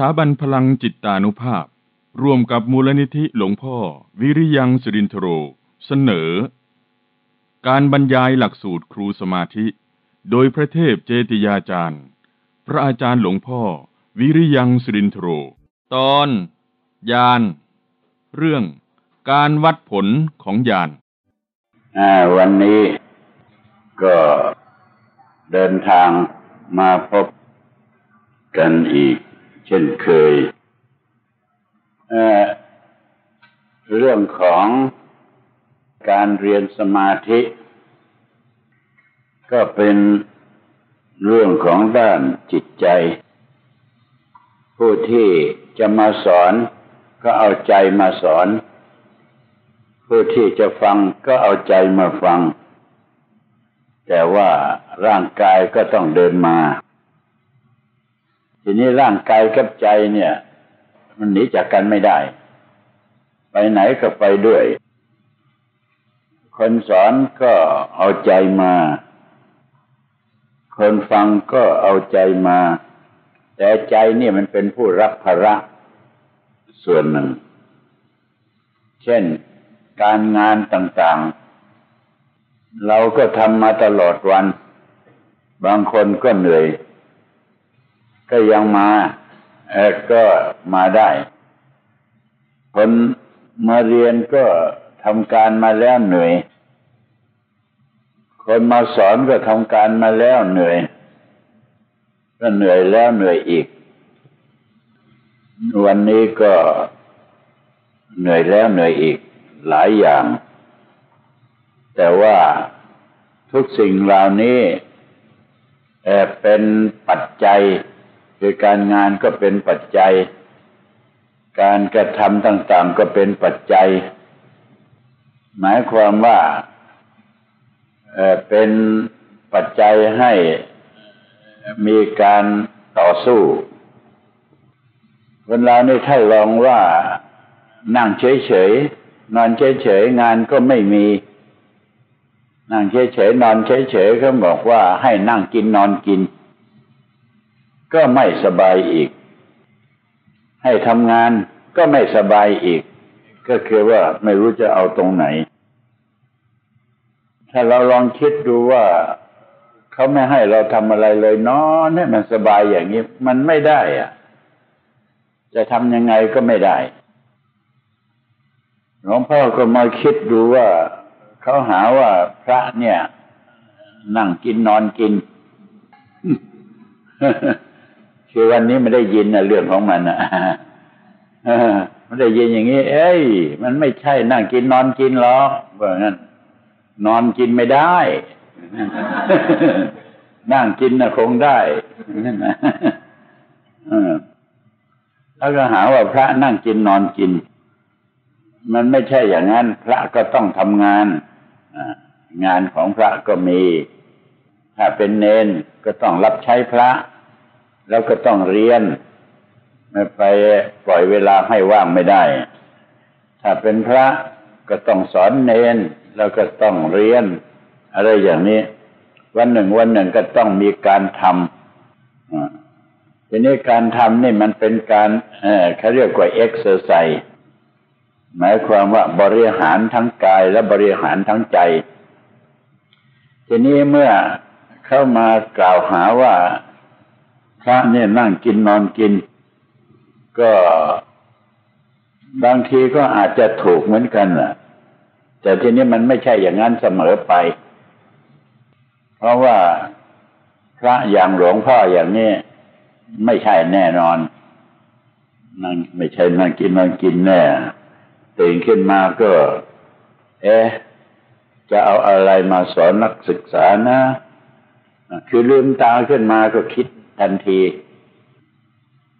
ถาบันพลังจิตตานุภาพ ร่วมกับมูลนิธิหลวงพ่อ วิริยังสิรินทโร เสนอ การบรรยายหลักสูตรครูสมาธิ โดยพระเทพเจติยาจารย์ พระอาจารย์หลวงพ่อ วิริยังสิรินทโร ตอน ยาน เรื่อง การวัดผลของยานาวันนี้ก็เดินทางมาพบกันอีก ช่นเคยเเรื่องของการเรียนสมาธิ ก็เป็นเรื่องของด้านจิตใจ ผู้ที่จะมาสอนก็เอาใจมาสอน ผู้ที่จะฟังก็เอาใจมาฟัง แต่ว่าร่างกายก็ต้องเดินมา ทีนี้ร่างกายกับใจเนี่ย มันหนีจากกันไม่ได้ ไปไหนก็ไปด้วย คนสอนก็เอาใจมา คนฟังก็เอาใจมา แต่ใจนี่มันเป็นผู้รับภาระส่วนหนึ่ง เช่นการงานต่างๆ เราก็ทำมาตลอดวัน บางคนก็เหนื่อย ก็ยังมาก็มาได้ คนมาเรียนก็ทำการมาแล้วเหนื่อย คนมาสอนก็ทำการมาแล้วเหนื่อย ก็เหนื่อยแล้วเหนื่อยอีก วันนี้ก็เหนื่อยแล้วเหนื่อยอีกหลายอย่าง แต่ว่าทุกสิ่งเหล่านี้เป็นปัจจัย คือการงานก็เป็นปัจจัย การกระทำต่างๆก็เป็นปัจจัย หมายความว่าเเป็นปัจจัยให้มีการต่อสู้คนเรานี่ถ้าลองว่านั่งเฉยๆนอนเฉยๆงานก็ไม่มี นั่งเฉยๆนอนเฉยๆเขาบอกว่าให้นั่งกินนอนกิน ก็ไม่สบายอีก ให้ทำงานก็ไม่สบายอีก ก็คือว่าไม่รู้จะเอาตรงไหน ถ้าเราลองคิดดูว่าเขาไม่ให้เราทำอะไรเลยนอนให้มันสบายอย่างนี้มันไม่ได้อะจะทำยังไงก็ไม่ได้หลวงพ่อก็มาคิดดูว่าเขาหาว่าพระเนี่ย นั่งกินนอนกิน คือวันนี้ไม่ได้ยินนะเรื่องของมันนะไม่ได้ยินอย่างนี้ เอ้ย มันไม่ใช่นั่งกินนอนกินหรอกว่างั้นนอนกินไม่ได้ นั่งกินนะคงได้นั่นนะแล้วก็หาว่าพระนั่งกินนอนกิน มันไม่ใช่อย่างนั้น พระก็ต้องทำงานงานของพระก็มี ถ้าเป็นเนนก็ต้องรับใช้พระ แล้วก็ต้องเรียน ไม่ไปปล่อยเวลาให้ว่างไม่ได้ ถ้าเป็นพระก็ต้องสอนเนนแล้วก็ต้องเรียน อะไรอย่างนี้ วันหนึ่งวันหนึ่งก็ต้องมีการทำทีนี้การทำนี่มันเป็นการเเขาเรียกว่าเอ็กซ์เซอร์ไซส์หมายความว่าบริหารทั้งกายและบริหารทั้งใจ ทีนี้เมื่อเข้ามากล่าวหาว่า พระเนี่ยนั่งกินนอนกิน ก็บางทีก็อาจจะถูกเหมือนกันนะแต่ทีนี้มันไม่ใช่อย่างนั้นเสมอไป เพราะว่าพระอย่างหลวงพ่ออย่างนี้ไม่ใช่แน่นอน นั่งไม่ใช่นั่งกินนอนกินแน่ตื่นขึ้นมาก็ เอ๊ะจะเอาอะไรมาสอนนักศึกษานะ คือลืมตาขึ้นมาก็คิด ทันที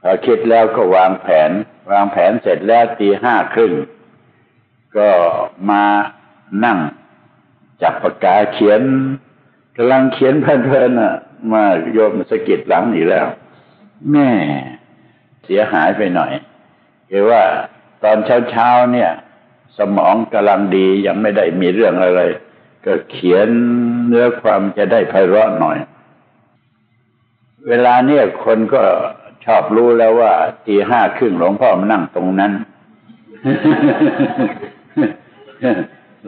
พอคิดแล้วก็วางแผน วางแผนเสร็จแล้วตีห้าครึ่ง ก็มานั่ง จับปากกาเขียนกำลังเขียนเพลินๆน่ะ มาโยมสะกิดหลังอีกแล้ว แม่เสียหายไปหน่อยคือว่าตอนเช้าๆเนี่ย สมองกำลังดียังไม่ได้มีเรื่องอะไร ก็เขียนเนื้อความจะได้ไพเราะหน่อย เวลาเนี่ยคนก็ชอบรู้แล้วว่าตีห้าครึ่งหลวงพ่อมานั่งตรงนั้น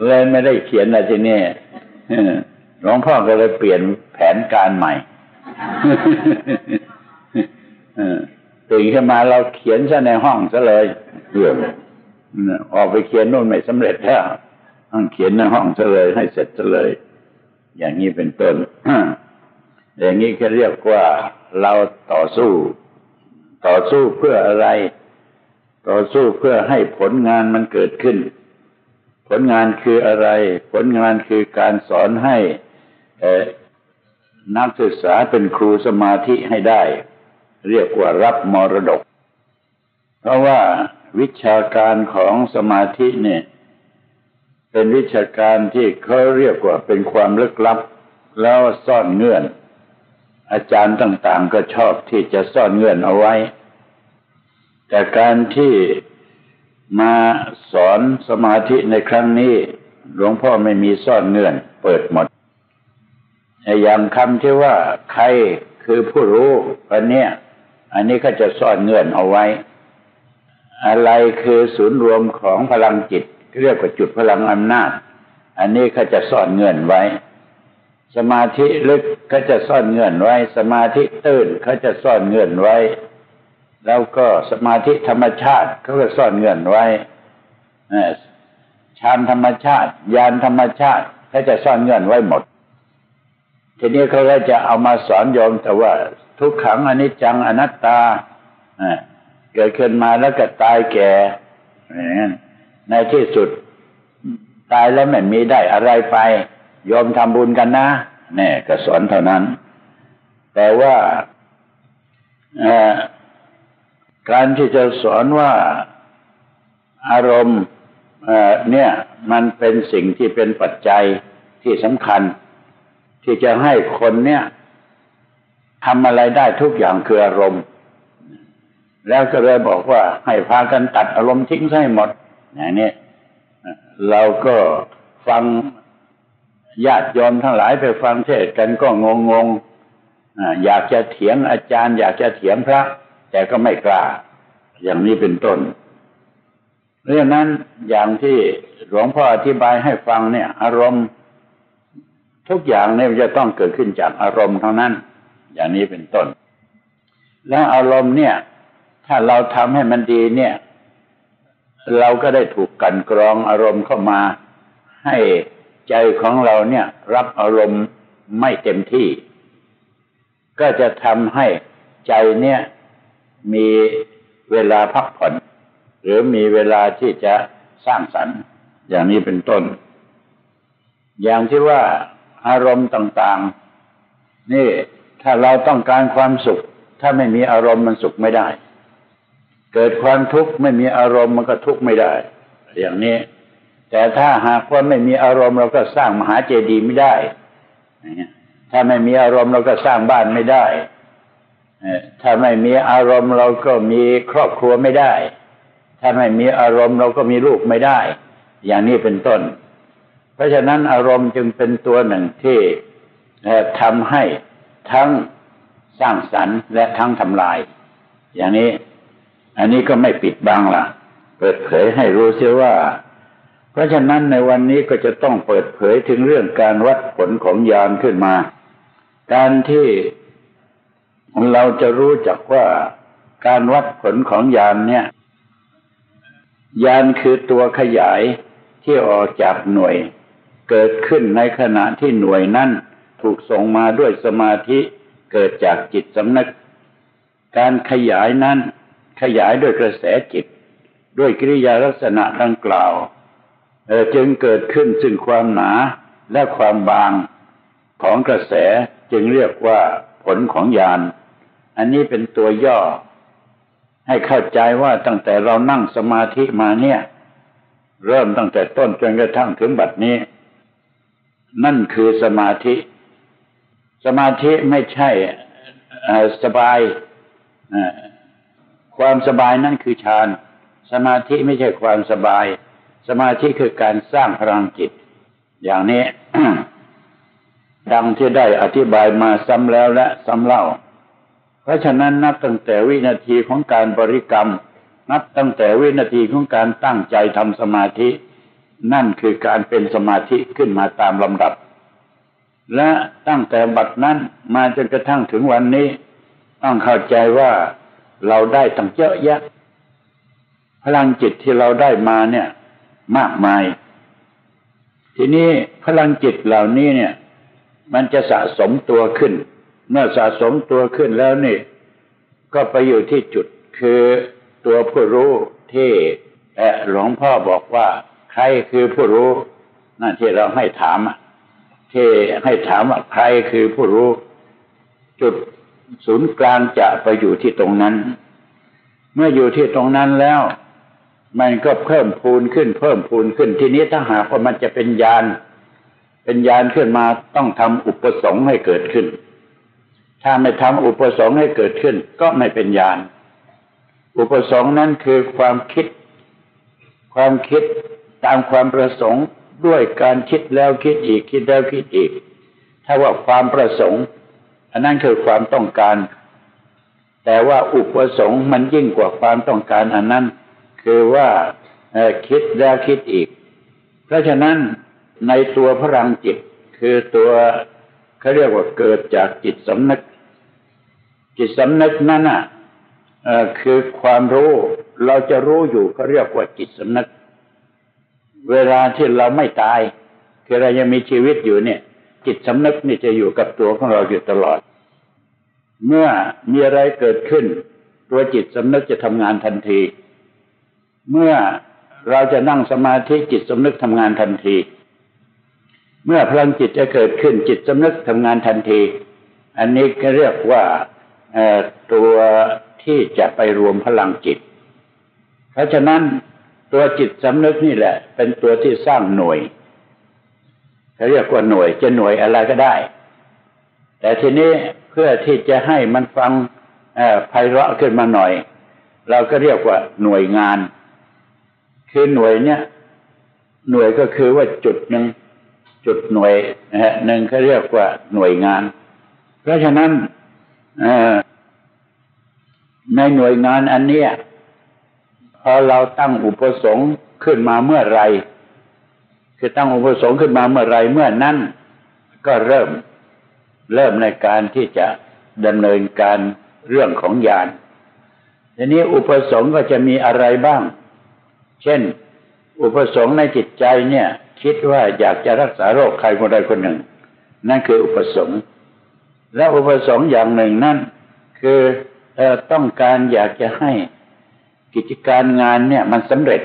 เลยไม่ได้เขียนอะไรทีนี้หลวงพ่อก็เลยเปลี่ยนแผนการใหม่ตื่นขึ้นมาเราเขียนซะในห้องซะเลยเรื่องออกไปเขียนนู่นไม่สำเร็จแล้วต้องเขียนในห้องซะเลยให้เสร็จซะเลย อย่างนี้เป็นต้น อย่างนี้ก็เรียกว่าเราต่อสู้ ต่อสู้เพื่ออะไร ต่อสู้เพื่อให้ผลงานมันเกิดขึ้น ผลงานคืออะไร ผลงานคือการสอนให้นักศึกษาเป็นครูสมาธิให้ได้ เรียกว่ารับมรดก เพราะว่าวิชาการของสมาธิเนี่ยเป็นวิชาการที่เขาเรียกว่าเป็นความลึกลับ แล้วซ่อนเงื่อน อาจารย์ต่างๆก็ชอบที่จะซ่อนเงื่อนเอาไว้ แต่การที่มาสอนสมาธิในครั้งนี้ หลวงพ่อไม่มีซ่อนเงื่อน เปิดหมดอย่างคำที่ว่าใครคือผู้รู้อันเนี้ยอันนี้ก็จะซ่อนเงื่อนเอาไว้ อะไรคือศูนย์รวมของพลังจิต เรียกว่าจุดพลังอำนาจ อันนี้ก็จะซ่อนเงื่อนไว้ สมาธิลึกก็จะซ่อนเงื่อนไว้ สมาธิตื้นเขาจะซ่อนเงื่อนไว้ แล้วก็สมาธิธรรมชาติเขาก็ซ่อนเงื่อนไว้ฌานธรรมชาติยานธรรมชาติเขาจะซ่อนเงื่อนไว้หมด ทีนี้เขาก็จะเอามาสอนโยมแต่ว่า ทุกขังอนิจจังอนัตตาเกิดขึ้นมาแล้วก็ตายแก่ในที่สุด ตายแล้วไม่มีได้อะไรไป ยอมทำบุญกันนะเนี่ยก็สอนเท่านั้น แต่ว่าการที่จะสอนว่าอารมณ์เนี่ยมันเป็นสิ่งที่เป็นปัจจัยที่สำคัญ ที่จะให้คนเนี่ยทำอะไรได้ทุกอย่างคืออารมณ์ แล้วก็เลยบอกว่าให้พากันตัดอารมณ์ทิ้งให้หมดอย่างนี้เราก็ฟัง ญาติโยมทั้งหลายไปฟังเทศกันก็งงงอยากจะเถียงอาจารย์ อยากจะเถียงพระ แต่ก็ไม่กล้า อย่างนี้เป็นต้นเรื่องนั้นอย่างที่หลวงพ่ออธิบายให้ฟังเนี่ย อารมณ์ ทุกอย่างเนี่ยจะต้องเกิดขึ้นจากอารมณ์เท่านั้น อย่างนี้เป็นต้น แล้วอารมณ์เนี่ย ถ้าเราทำให้มันดีเนี่ย เราก็ได้ถูกกันกรองอารมณ์เข้ามาให้ ใจของเราเนี่ยรับอารมณ์ไม่เต็มที่ ก็จะทำให้ใจเนี่ยมีเวลาพักผ่อน หรือมีเวลาที่จะสร้างสรรค์ อย่างนี้เป็นต้น อย่างที่ว่าอารมณ์ต่าง ๆ นี่ถ้าเราต้องการความสุข ถ้าไม่มีอารมณ์มันสุขไม่ได้ เกิดความทุกข์ไม่มีอารมณ์มันก็ทุกข์ไม่ได้ อย่างนี้ แต่ถ้าหากว่าไม่มีอารมณ์เราก็สร้างมหาเจดีย์ไม่ได้ ถ้าไม่มีอารมณ์เราก็สร้างบ้านไม่ได้ ถ้าไม่มีอารมณ์เราก็มีครอบครัวไม่ได้ ถ้าไม่มีอารมณ์เราก็มีลูกไม่ได้ อย่างนี้เป็นต้น เพราะฉะนั้นอารมณ์จึงเป็นตัวหนึ่งที่ทำให้ทั้งสร้างสรรค์และทั้งทำลาย อย่างนี้ อันนี้ก็ไม่ปิดบังละเปิดเผยให้รู้เสียว่า เพราะฉะนั้นในวันนี้ก็จะต้องเปิดเผยถึงเรื่องการวัดผลของยานขึ้นมา การที่เราจะรู้จักว่าการวัดผลของยานเนี่ย ยานคือตัวขยายที่ออกจากหน่วย เกิดขึ้นในขณะที่หน่วยนั้นถูกส่งมาด้วยสมาธิเกิดจากจิตสำนึก การขยายนั้นขยายด้วยกระแสจิต ด้วยกิริยาลักษณะดังกล่าว จึงเกิดขึ้นซึ่งความหนาและความบางของกระแสจึงเรียกว่าผลของญาณอันนี้เป็นตัวย่อ ให้เข้าใจว่าตั้งแต่เรานั่งสมาธิมาเนี่ย เริ่มตั้งแต่ต้นจนกระทั่งถึงบัดนี้ นั่นคือสมาธิ สมาธิไม่ใช่สบายความสบายนั่นคือฌาน สมาธิไม่ใช่ความสบาย สมาธิคือการสร้างพลังจิต อย่างนี้ ดังที่ได้อธิบายมาซ้ำแล้วและซ้ำเล่า เพราะฉะนั้นนับตั้งแต่วินาทีของการบริกรรม นับตั้งแต่วินาทีของการตั้งใจทำสมาธิ นั่นคือการเป็นสมาธิขึ้นมาตามลำดับ และตั้งแต่บัดนั้นมาจนกระทั่งถึงวันนี้ ต้องเข้าใจว่าเราได้ตั้งเยอะแยะพลังจิตที่เราได้มาเนี่ย มากมาย ทีนี้พลังจิตเหล่านี้เนี่ย มันจะสะสมตัวขึ้น เมื่อสะสมตัวขึ้นแล้วนี่ ก็ไปอยู่ที่จุดคือตัวผู้รู้ที่หลวงพ่อบอกว่า ใครคือผู้รู้นั่นที่เราให้ถามที่ให้ถามว่าใครคือผู้รู้ จุดศูนย์กลางจะไปอยู่ที่ตรงนั้น เมื่ออยู่ที่ตรงนั้นแล้ว มันก็เพิ่มพูนขึ้นเพิ่มพูนขึ้นทีนี้ถ้าหากว่ามันจะเป็นยาน เป็นยานขึ้นมาต้องทำอุปสงค์ให้เกิดขึ้น ถ้าไม่ทำอุปสงค์ให้เกิดขึ้น ก็ไม่เป็นยาน อุปสงค์นั้นคือความคิด ความคิดตามความประสงค์ด้วยการคิดแล้วคิดอีกคิดแล้วคิดอีก ถ้าว่าความประสงค์ อันนั้นคือความต้องการ แต่ว่าอุปสงค์มันยิ่งกว่าความต้องการอันนั้น คือว่าคิดแล้วคิดอีก เพราะฉะนั้นในตัวพลังจิต คือตัวเขาเรียกว่าเกิดจากจิตสำนึก จิตสำนึกนั้นอะคือความรู้เราจะรู้อยู่เขาเรียกว่าจิตสำนึก เวลาที่เราไม่ตาย คือเรายังมีชีวิตอยู่เนี่ย จิตสำนึกนี่จะอยู่กับตัวของเราอยู่ตลอด เมื่อมีอะไรเกิดขึ้น ตัวจิตสำนึกจะทำงานทันที เมื่อเราจะนั่งสมาธิจิตสำนึกทำงานทันที เมื่อพลังจิตจะเกิดขึ้นจิตสำนึกทำงานทันที อันนี้ก็เรียกว่าตัวที่จะไปรวมพลังจิต เพราะฉะนั้นตัวจิตสำนึกนี่แหละ เป็นตัวที่สร้างหน่วยเขาเรียกว่าหน่วยจะหน่วยอะไรก็ได้ แต่ทีนี้เพื่อที่จะให้มันฟังไพเราะขึ้นมาหน่อย เราก็เรียกว่าหน่วยงาน คือหน่วยเนี้ยหน่วยก็คือว่าจุดหนึ่งจุดหน่วยนะฮะหนึ่งเขาเรียกว่าหน่วยงาน เพราะฉะนั้นในหน่วยงานอันเนี้ยพอเราตั้งอุปสงค์ขึ้นมาเมื่อไรคือตั้งอุปสงค์ขึ้นมาเมื่อไรเมื่อนั้นก็เริ่มเริ่มในการที่จะดำเนินการเรื่องของญาณทีนี้อุปสงค์ก็จะมีอะไรบ้าง เช่น อุปสงค์ในจิตใจเนี่ย คิดว่าอยากจะรักษาโรคใครคนใดคนหนึ่ง นั่นคืออุปสงค์ และอุปสงค์อย่างหนึ่งนั่นคือต้องการอยากจะให้กิจการงานเนี่ย มันสำเร็จ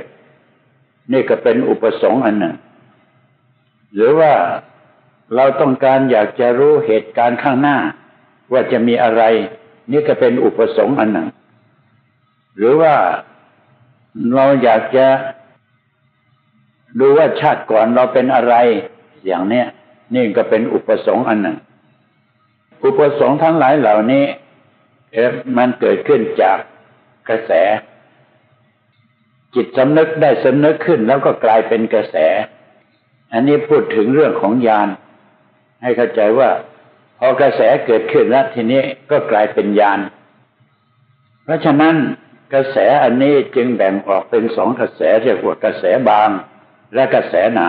นี่ก็เป็นอุปสงค์อันหนึ่ง หรือว่าเราต้องการอยากจะรู้เหตุการณ์ข้างหน้า ว่าจะมีอะไร นี่ก็เป็นอุปสงค์อันหนึ่ง หรือว่า เราอยากจะดูว่าชาติก่อนเราเป็นอะไร อย่างเนี้ยนี่ก็เป็นอุปสงค์อันหนึ่ง อุปสงค์ทั้งหลายเหล่านี้เอมันเกิดขึ้นจากกระแส จิตสำนึกได้สำนึกขึ้นแล้วก็กลายเป็นกระแส อันนี้พูดถึงเรื่องของญาณให้เข้าใจว่า พอกระแสเกิดขึ้นแล้วทีนี้ก็กลายเป็นญาณเพราะฉะนั้น กระแสอันนี้จึงแบ่งออกเป็นสองกระแสเรียกว่ากระแสบาง และกระแสหนา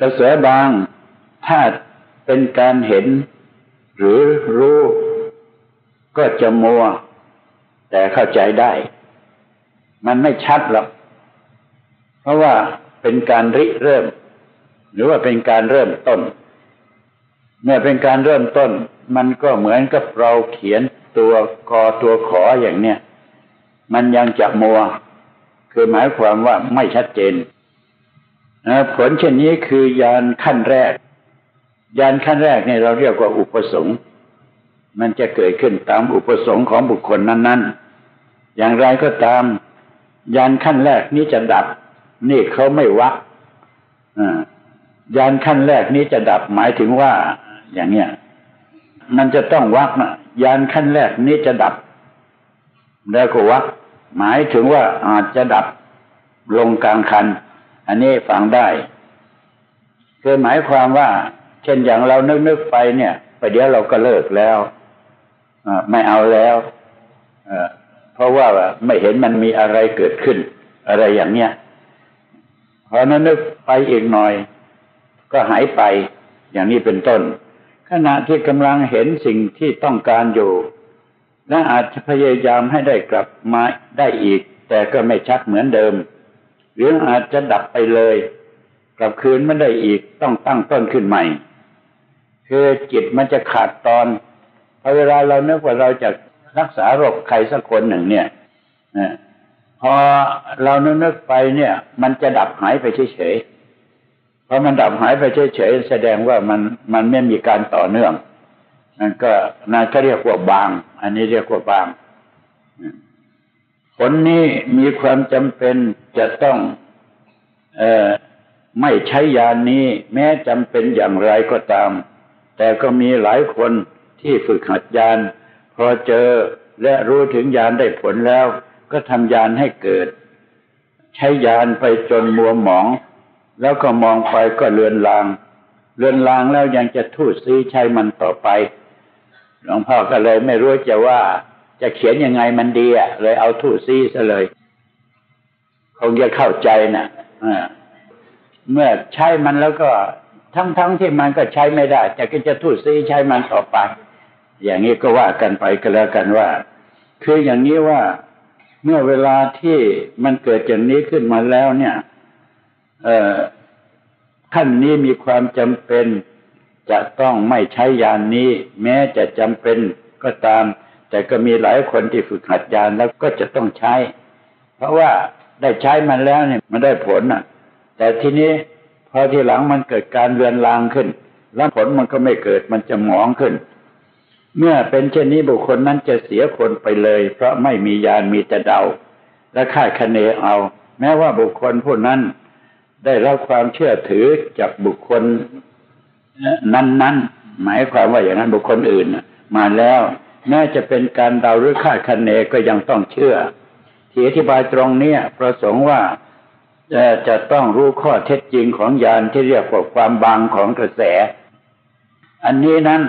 กระแสบางถ้าเป็นการเห็น หรือรู้ ก็จะมัว แต่เข้าใจได้ มันไม่ชัดหรอกเพราะว่าเป็นการริเริ่ม หรือว่าเป็นการเริ่มต้น เมื่อเป็นการเริ่มต้น มันก็เหมือนกับเราเขียน ตัวกอตัวขออย่างเนี้ยมันยังจะมัว คือหมายความว่าไม่ชัดเจนผลเช่นนี้คือยานขั้นแรก ยานขั้นแรกเนี่ยเราเรียกว่าอุปสงค์มันจะเกิดขึ้นตามอุปสงค์ของบุคคลนั้น ๆ อย่างไรก็ตาม ยานขั้นแรกนี้จะดับ นี่เขาไม่วักยานขั้นแรกนี้จะดับหมายถึงว่า อย่างเนี้ยมันจะต้องวักนะ ยานขั้นแรกนี้จะดับแล้วก็วักหมายถึงว่าอาจจะดับลงกลางคัน อันนี้ฟังได้คือหมายความว่า เช่นอย่างเรานึกนึกไปเนี่ยไปเดี๋ยวเราก็เลิกแล้วไม่เอาแล้วเพราะว่าไม่เห็นมันมีอะไรเกิดขึ้น อะไรอย่างเนี้ยพอนั้นนึกไปอีกหน่อย ก็หายไปอย่างนี้เป็นต้น ขณะที่กำลังเห็นสิ่งที่ต้องการอยู่ และอาจจะพยายามให้ได้กลับมาได้อีก แต่ก็ไม่ชัดเหมือนเดิม หรืออาจจะดับไปเลย กลับคืนไม่ได้อีกต้องตั้งต้นขึ้นใหม่ คือจิตมันจะขาดตอนพอเวลาเราเนึกว่าเราจะรักษาโรคใครสักคนหนึ่งเนี่ยพอเรานึกไปเนี่ย มันจะดับหายไปเฉยๆ พอมันดับหายไปเฉยๆแสดงว่ามันมันไม่มีการต่อเนื่องนั่นก็นั่นก็เรียกว่าบาง อันนี้เรียกว่าบางผลนี้มีความจำเป็นจะต้องเออไม่ใช้ยานี้ แม้จำเป็นอย่างไรก็ตาม แต่ก็มีหลายคนที่ฝึกหัดยาน พอเจอและรู้ถึงยานได้ผลแล้ว ก็ทำยานให้เกิด ใช้ยานไปจนมัวหมอง แล้วก็มองไปก็เลือนลาง เลือนลางแล้วยังจะทูดซีใช้มันต่อไป หลวงพ่อก็เลยไม่รู้จะว่าจะเขียนยังไงมันดีอะ เลยเอาทูดซีซะเลยคงจะเข้าใจนะ่ะเมื่อใช้มันแล้วก็ทั้งๆทที่มันก็ใช้ไม่ได้จะก็จะทูดซีใช้มันต่อไป อย่างนี้ก็ว่ากันไปก็แล้วกันว่า คืออย่างนี้ว่าเมื่อเวลาที่มันเกิดอย่างนี้ขึ้นมาแล้วเนี่ย ท่านนี้มีความจำเป็น จะต้องไม่ใช้ยานนี้ แม้จะจำเป็นก็ตาม แต่ก็มีหลายคนที่ฝึกหัดยานแล้วก็จะต้องใช้ เพราะว่าได้ใช้มันแล้วเนี่ยมันได้ผลอะแต่ทีนี้พอทีหลังมันเกิดการเรือนรางขึ้น แล้วผลมันก็ไม่เกิดมันจะหมองขึ้น เมื่อเป็นเช่นนี้บุคคลนั้นจะเสียคนไปเลย เพราะไม่มียานมีแต่เดา และคาดคะเนเอา แม้ว่าบุคคลผู้นั้น ได้รับความเชื่อถือจากบุคคลนั้น ๆ หมายความว่าอย่างนั้นบุคคลอื่นมาแล้ว แม้จะเป็นการเดาหรือคาดคะเนก็ยังต้องเชื่อ ที่อธิบายตรงนี้ประสงค์ว่าจะจะต้องรู้ข้อเท็จจริงของยานที่เรียกว่าความบางของกระแส อันนี้นั้น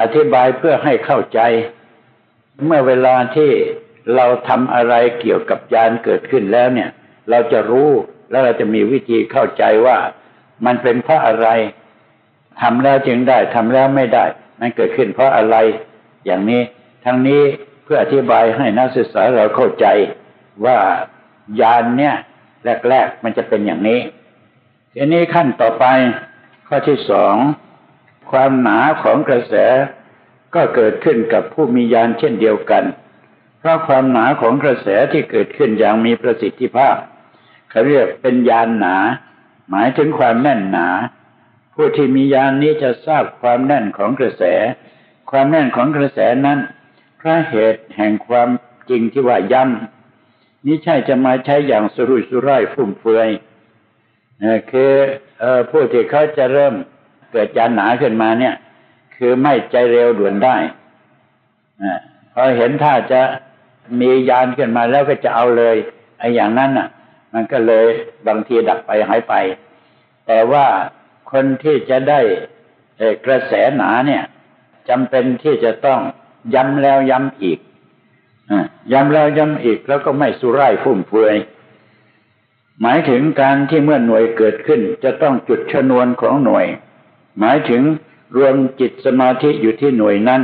อธิบายเพื่อให้เข้าใจ เมื่อเวลาที่เราทำอะไรเกี่ยวกับยานเกิดขึ้นแล้วเนี่ย เราจะรู้ แล้วเราจะมีวิธีเข้าใจว่ามันเป็นเพราะอะไรทำแล้วจึงได้ทำแล้วไม่ได้ มันเกิดขึ้นเพราะอะไร อย่างนี้ ทั้งนี้เพื่ออธิบายให้นักศึกษาเราเข้าใจว่ายานเนี่ยแรก ๆ มันจะเป็นอย่างนี้ทีนี้ขั้นต่อไปข้อที่สองความหนาของกระแสก็เกิดขึ้นกับผู้มียานเช่นเดียวกัน เพราะความหนาของกระแสที่เกิดขึ้นอย่างมีประสิทธิภาพ เขาเรียกเป็นยานหนา หมายถึงความแน่นหนา ผู้ที่มียานนี้จะทราบความแน่นของกระแส ความแน่นของกระแสนั้นพระเหตุแห่งความจริงที่ว่าย่ำนี่ใช่จะมาใช้อย่างสุรุ่ยสุร่ายฟุ่มเฟือยคือผู้ที่เขาจะเริ่มเกิดยานหนาขึ้นมาเนี่ย คือไม่ใจเร็วด่วนได้พอเห็นถ้าจะมียานขึ้นมาแล้วก็จะเอาเลยไอ้อย่างนั้นน่ะ มันก็เลยบางทีดับไปหายไป แต่ว่าคนที่จะได้กระแสหนาเนี่ยจำเป็นที่จะต้องย้ำแล้วย้ำอีกย้ำแล้วย้ำอีกแล้วก็ไม่สุร่ายฟุ่มเฟือยหมายถึงการที่เมื่อหน่วยเกิดขึ้น จะต้องจุดชนวนของหน่วย หมายถึงรวมจิตสมาธิอยู่ที่หน่วยนั้น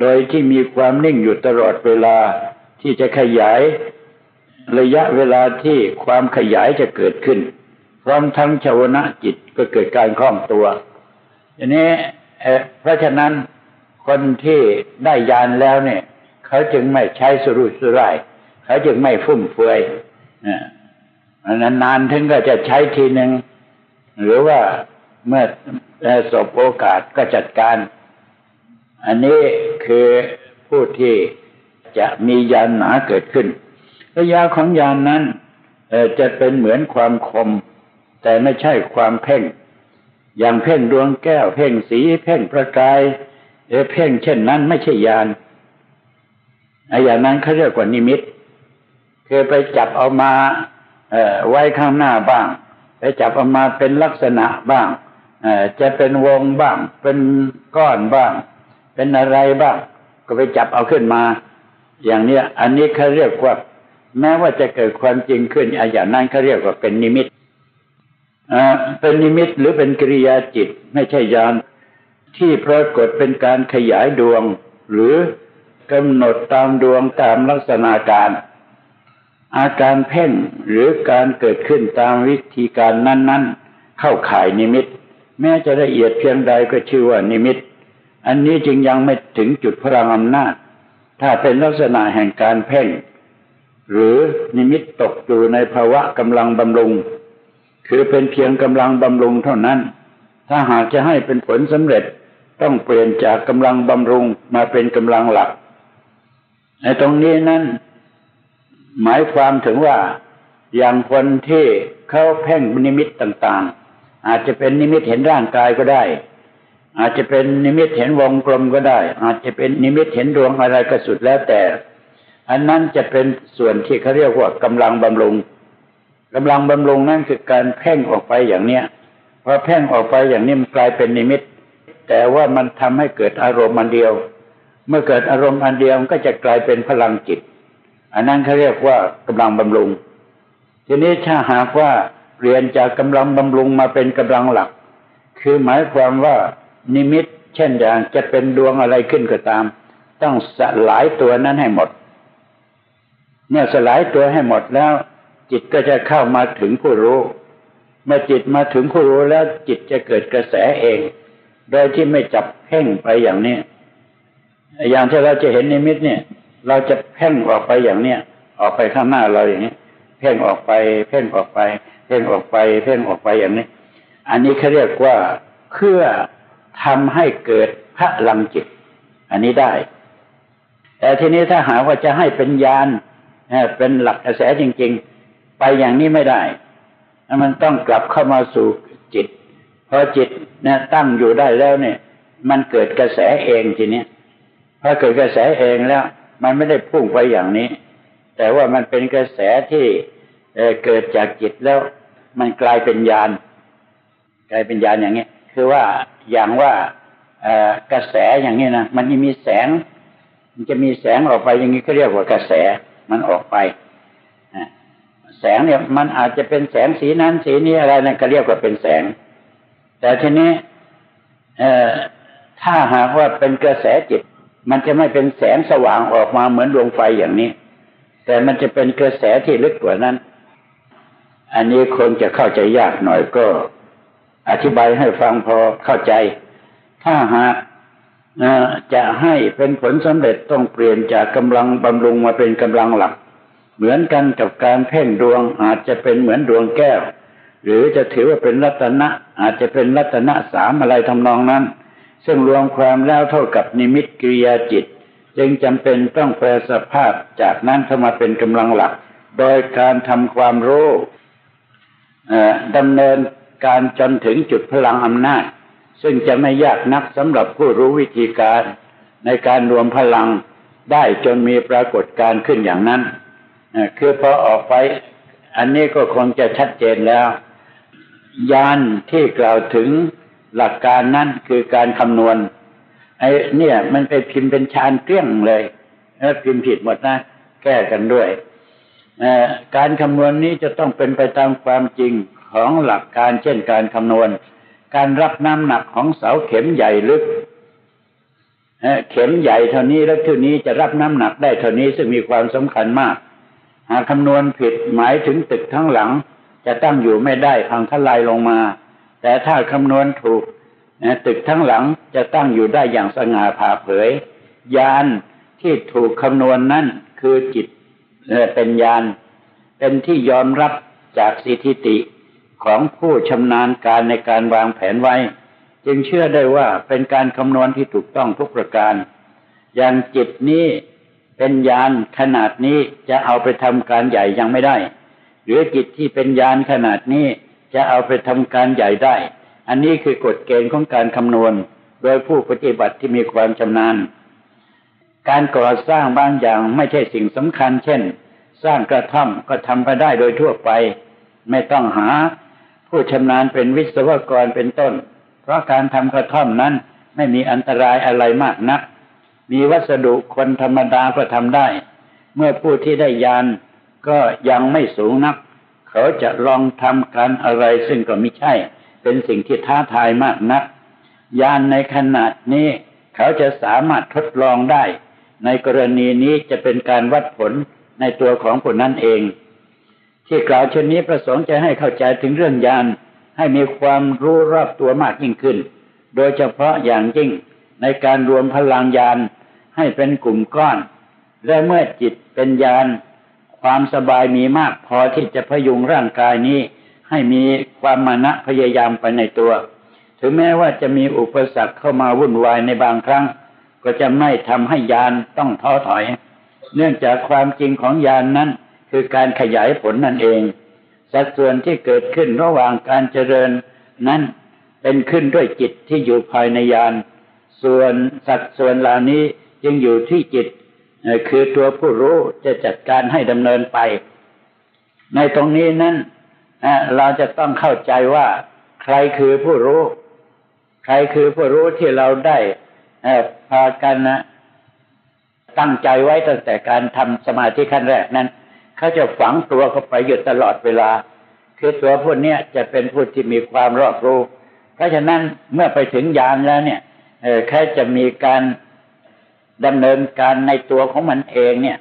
โดยที่มีความนิ่งอยู่ตลอดเวลาที่จะขยาย ระยะเวลาที่ความขยายจะเกิดขึ้น พร้อมทั้งชาวนะจิตก็เกิดการคล่องตัวอย่างนี้เพราะฉะนั้นคนที่ได้ยานแล้วเนี่ย เขาจึงไม่ใช้สุรุ่ยสุร่ายเขาจึงไม่ฟุ่มเฟือยนานๆถึงก็จะใช้ทีหนึ่งหรือว่าเมื่อสบโอกาสก็จัดการ อันนี้คือผู้ที่จะมียานหนาเกิดขึ้น ระยะของยานนั้นจะเป็นเหมือนความคม แต่ไม่ใช่ความเพ่ง อย่างเพ่งดวงแก้ว เพ่งสี เพ่งประกายเพ่งเช่นนั้นไม่ใช่ยานไอ้อย่างนั้นเขาเรียกว่านิมิตคือไปจับเอามาไว้ข้างหน้าบ้าง ไปจับเอามาเป็นลักษณะบ้างจะเป็นวงบ้าง เป็นก้อนบ้าง เป็นอะไรบ้าง ก็ไปจับเอาขึ้นมา อย่างเนี้ย อันนี้เขาเรียกว่า แม้ว่าจะเกิดความจริงขึ้นอย่างนั้นเขาเรียกว่าเป็นนิมิตเป็นนิมิตหรือเป็นกิริยาจิต ไม่ใช่ยานที่ปรากฏเป็นการขยายดวง หรือกำหนดตามดวงตามลักษณะการ อาการเพ่งหรือการเกิดขึ้นตามวิธีการนั้น ๆ เข้าข่ายนิมิต แม้จะละเอียดเพียงใดก็ชื่อว่านิมิต อันนี้จึงยังไม่ถึงจุดพลังอำนาจ ถ้าเป็นลักษณะแห่งการเพ่ง หรือนิมิตตกอยู่ในภาวะกำลังบำรุง คือเป็นเพียงกำลังบำรุงเท่านั้น ถ้าหากจะให้เป็นผลสำเร็จต้องเปลี่ยนจากกำลังบำรุงมาเป็นกำลังหลัก ในตรงนี้นั้น หมายความถึงว่าอย่างคนที่เขาเพ่งนิมิตต่างๆ อาจจะเป็นนิมิตเห็นร่างกายก็ได้ อาจจะเป็นนิมิตเห็นวงกลมก็ได้ อาจจะเป็นนิมิตเห็นดวงอะไรก็สุดแล้วแต่ อันนั้นจะเป็นส่วนที่เขาเรียกว่ากำลังบำรุงกำลังบำรุงนั่นคือการเพ่งออกไปอย่างเนี้ยพอเพ่งออกไปอย่างนี้มันกลายเป็นนิมิต แต่ว่ามันทำให้เกิดอารมณ์อันเดียว เมื่อเกิดอารมณ์อันเดียวมันก็จะกลายเป็นพลังจิต อันนั้นเขาเรียกว่ากำลังบำรุง ทีนี้ถ้าหากว่าเปลี่ยนจากกำลังบำรุงมาเป็นกำลังหลัก คือหมายความว่านิมิต เช่นอย่างจะเป็นดวงอะไรขึ้นก็ตาม ต้องสลายตัวนั้นให้หมด เมื่อสลายตัวให้หมดแล้ว จิตก็จะเข้ามาถึงผู้รู้ เมื่อจิตมาถึงผู้รู้แล้วจิตจะเกิดกระแสเอง โดยที่ไม่จับเพ่งไปอย่างนี้อย่างที่เราจะเห็นนิมิตเนี่ย เราจะเพ่งออกไปอย่างเนี้ยออกไปข้างหน้าเราอย่างนี้ เพ่งออกไป เพ่งออกไป เพ่งออกไป เพ่งออกไปอย่างนี้ อันนี้เขาเรียกว่าเพื่อทำให้เกิดพระลังจิต อันนี้ได้ แต่ทีนี้ถ้าหาว่าจะให้เป็นญาณ เป็นหลักกระแสจริง ๆ ไปอย่างนี้ไม่ได้มันต้องกลับเข้ามาสู่จิตพอจิตเนี่ยตั้งอยู่ได้แล้วเนี่ย มันเกิดกระแสเองทีนี้พอเกิดกระแสเองแล้ว มันไม่ได้พุ่งไปอย่างนี้ แต่ว่ามันเป็นกระแสที่เเกิดจากจิตแล้ว มันกลายเป็นญาณกลายเป็นญาณอย่างนี้คือว่าอย่างว่ากระแสอย่างนี้นะมันจะมีแสง มันจะมีแสงออกไปอย่างนี้เขาเรียกว่ากระแส มันออกไปแสงเนี่ยมันอาจจะเป็นแสงสีนั้นสีนี้อะไรนั่นก็เรียกว่าเป็นแสง แต่ทีนี้ถ้าหากว่าเป็นกระแสจิต มันจะไม่เป็นแสงสว่างออกมาเหมือนดวงไฟอย่างนี้ แต่มันจะเป็นกระแสที่ลึกกว่านั้น อันนี้คงจะเข้าใจยากหน่อยก็ อธิบายให้ฟังพอเข้าใจ ถ้าหาก จะให้เป็นผลสำเร็จต้องเปลี่ยนจากกำลังบำรุงมาเป็นกำลังหลัก เหมือนกันกับการเพ่งดวงอาจจะเป็นเหมือนดวงแก้ว หรือจะถือว่าเป็นรัตนะ อาจจะเป็นรัตนะสามอะไรทำนองนั้น ซึ่งรวมความแล้วเท่ากับนิมิตกิริยาจิต จึงจำเป็นต้องแปลสภาพจากนั้นเข้ามาเป็นกำลังหลัก โดยการทำความรู้ดำเนินการจนถึงจุดพลังอำนาจ ซึ่งจะไม่ยากนักสำหรับผู้รู้วิธีการในการรวมพลังได้จนมีปรากฏการขึ้นอย่างนั้นคือพอออกไป อันนี้ก็คงจะชัดเจนแล้ว ยานที่กล่าวถึงหลักการนั้นคือการคำนวณไอ้เนี่ย มันไปพิมพ์เป็นชานเกลี้ยงเลยแล้วพิมพ์ผิดหมดนะ แก้กันด้วยการคำนวณนี้จะต้องเป็นไปตามความจริงของหลักการเช่นการคำนวณ การรับน้ำหนักของเสาเข็มใหญ่ลึกเข็มใหญ่เท่านี้แล้วเท่านี้จะรับน้ำหนักได้เท่านี้ซึ่งมีความสำคัญมาก หากคำนวณผิดหมายถึงตึกทั้งหลัง จะตั้งอยู่ไม่ได้พังทลายลงมา แต่ถ้าคำนวณถูกตึกทั้งหลังจะตั้งอยู่ได้อย่างสง่าผ่าเผย ยานที่ถูกคำนวณนนั้นคือจิตเป็นยาน เป็นที่ยอมรับจากสถิติ ของผู้ชำนาญการในการวางแผนไว้ จึงเชื่อได้ว่าเป็นการคำนวณที่ถูกต้องทุกประการ อย่างจิตนี้เป็นยานขนาดนี้จะเอาไปทำการใหญ่ยังไม่ได้ หรือจิตที่เป็นญาณขนาดนี้จะเอาไปทำการใหญ่ได้ อันนี้คือกฎเกณฑ์ของการคำนวณ โดยผู้ปฏิบัติที่มีความชำนาญ การก่อสร้างบางอย่างไม่ใช่สิ่งสำคัญ เช่น สร้างกระท่อมก็ทำไปได้โดยทั่วไป ไม่ต้องหา ผู้ชำนาญเป็นวิศวกรเป็นต้น เพราะการทำกระท่อมนั้นไม่มีอันตรายอะไรมากนัก มีวัสดุคนธรรมดาก็ทำได้ เมื่อผู้ที่ได้ยานก็ยังไม่สูงนัก เขาจะลองทำการอะไรซึ่งก็ไม่ใช่ เป็นสิ่งที่ท้าทายมากนัก ยานในขนาดนี้เขาจะสามารถทดลองได้ ในกรณีนี้จะเป็นการวัดผลในตัวของผู้นั้นเอง ที่กล่าวเช่นนี้ประสงค์จะให้เข้าใจถึงเรื่องยานให้มีความรู้รอบตัวมากยิ่งขึ้น โดยเฉพาะอย่างยิ่งในการรวมพลังยานให้เป็นกลุ่มก้อน และเมื่อจิตเป็นยานความสบายมีมากพอที่จะพยุงร่างกายนี้ ให้มีความมานะพยายามไปในตัว ถึงแม้ว่าจะมีอุปสรรคเข้ามาวุ่นวายในบางครั้ง ก็จะไม่ทำให้ยานต้องท้อถอย เนื่องจากความจริงของยานนั้น คือการขยายผลนั่นเอง สัดส่วนที่เกิดขึ้นระหว่างการเจริญ นั้นเป็นขึ้นด้วยจิตที่อยู่ภายในยาน ส่วนสัดส่วนเหล่านี้จึงอยู่ที่จิต คือตัวผู้รู้จะจัดการให้ดำเนินไป ในตรงนี้นั้นเราจะต้องเข้าใจว่าใครคือผู้รู้ ใครคือผู้รู้ที่เราได้พากันนะตั้งใจไว้ตั้งแต่การทำสมาธิขั้นแรกนั้น เขาจะฝังตัวเข้าไปอยู่ตลอดเวลา คือตัวพวกนี้จะเป็นผู้ที่มีความรอบรู้ เพราะฉะนั้นเมื่อไปถึงยานแล้วเนี่ยเขาจะมีการดำเนินการในตัวของมันเองเนี่ย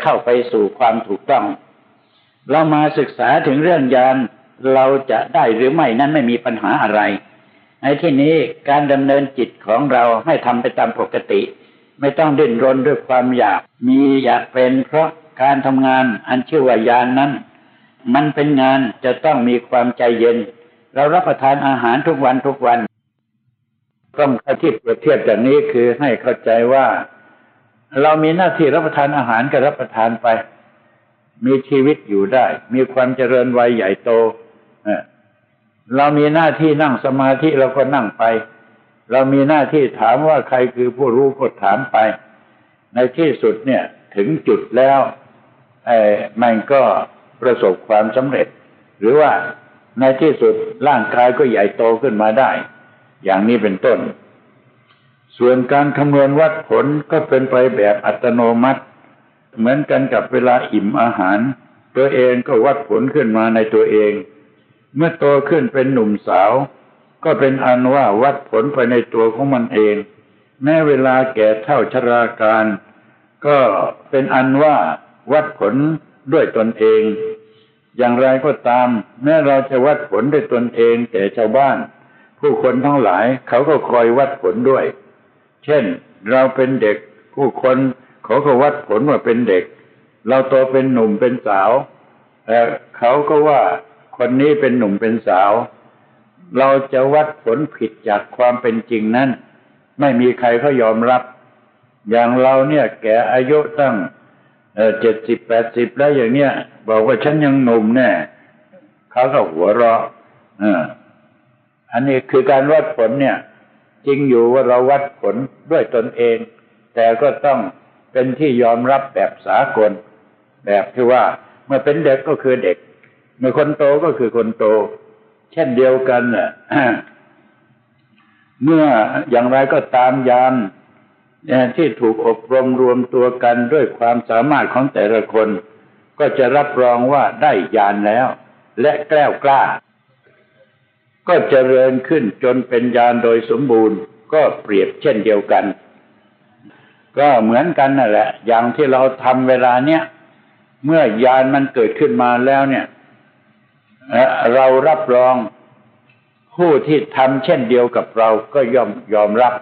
เข้าไปสู่ความถูกต้อง เรามาศึกษาถึงเรื่องยานเราจะได้หรือไม่นั้นไม่มีปัญหาอะไร ในที่นี้การดำเนินจิตของเราให้ทำไปตามปกติ ไม่ต้องดิ้นรนด้วยความอยาก มีอยากเป็นเพราะ การทำงานอันชื่อว่ายานนั้น มันเป็นงานจะต้องมีความใจเย็น เรารับประทานอาหารทุกวันทุกวัน ต้องที่เปรียบเทียบอย่างนี้คือให้เข้าใจว่า เรามีหน้าที่รับประทานอาหารก็รับประทานไป มีชีวิตอยู่ได้ มีความเจริญวัยใหญ่โตเรามีหน้าที่นั่งสมาธิเราก็นั่งไป เรามีหน้าที่ถามว่าใครคือผู้รู้ก็ถามไป ในที่สุดเนี่ยถึงจุดแล้ว ไอ้มันก็ประสบความสำเร็จ หรือว่าในที่สุดร่างกายก็ใหญ่โตขึ้นมาได้ อย่างนี้เป็นต้น ส่วนการคำนวณวัดผลก็เป็นไปแบบอัตโนมัติ เหมือนกันกับเวลาอิ่มอาหาร ตัวเองก็วัดผลขึ้นมาในตัวเอง เมื่อโตขึ้นเป็นหนุ่มสาว ก็เป็นอันว่าวัดผลไปในตัวของมันเอง แม้เวลาแก่เท่าชราการ ก็เป็นอันว่า วัดผลด้วยตนเอง อย่างไรก็ตาม แม้เราจะวัดผลด้วยตนเองแก่ชาวบ้าน ผู้คนทั้งหลายเขาก็คอยวัดผลด้วย เช่น เราเป็นเด็ก ผู้คนเขาก็วัดผลว่าเป็นเด็ก เราโตเป็นหนุ่มเป็นสาวแต่เขาก็ว่าคนนี้เป็นหนุ่มเป็นสาว เราจะวัดผลผิดจากความเป็นจริงนั้น ไม่มีใครเขายอมรับ อย่างเราเนี่ยแก่อายุตั้ง เจ็ดสิบแปดสิบแล้วอย่างเนี้ยบอกว่าฉันยังหนุ่มแน่เขาก็หัวเราะอันนี้คือการวัดผลเนี่ย จริงอยู่ว่าเราวัดผลด้วยตนเอง แต่ก็ต้องเป็นที่ยอมรับแบบสากล แบบที่ว่าเมื่อเป็นเด็กก็คือเด็ก เมื่อคนโตก็คือคนโต เช่นเดียวกันน่ะเมื่ออย่างไรก็ตามยาน ที่ถูกอบรมรวมตัวกันด้วยความสามารถของแต่ละคน ก็จะรับรองว่าได้ยานแล้ว และแกล้วกล้า ก็เจริญขึ้นจนเป็นญาณโดยสมบูรณ์ ก็เปรียบเช่นเดียวกัน ก็เหมือนกันนั่นแหละ อย่างที่เราทำเวลาเนี้ยเมื่อยานมันเกิดขึ้นมาแล้วเนี่ยเรารับรองผู้ที่ทำเช่นเดียวกับเราก็ยอมยอมรับ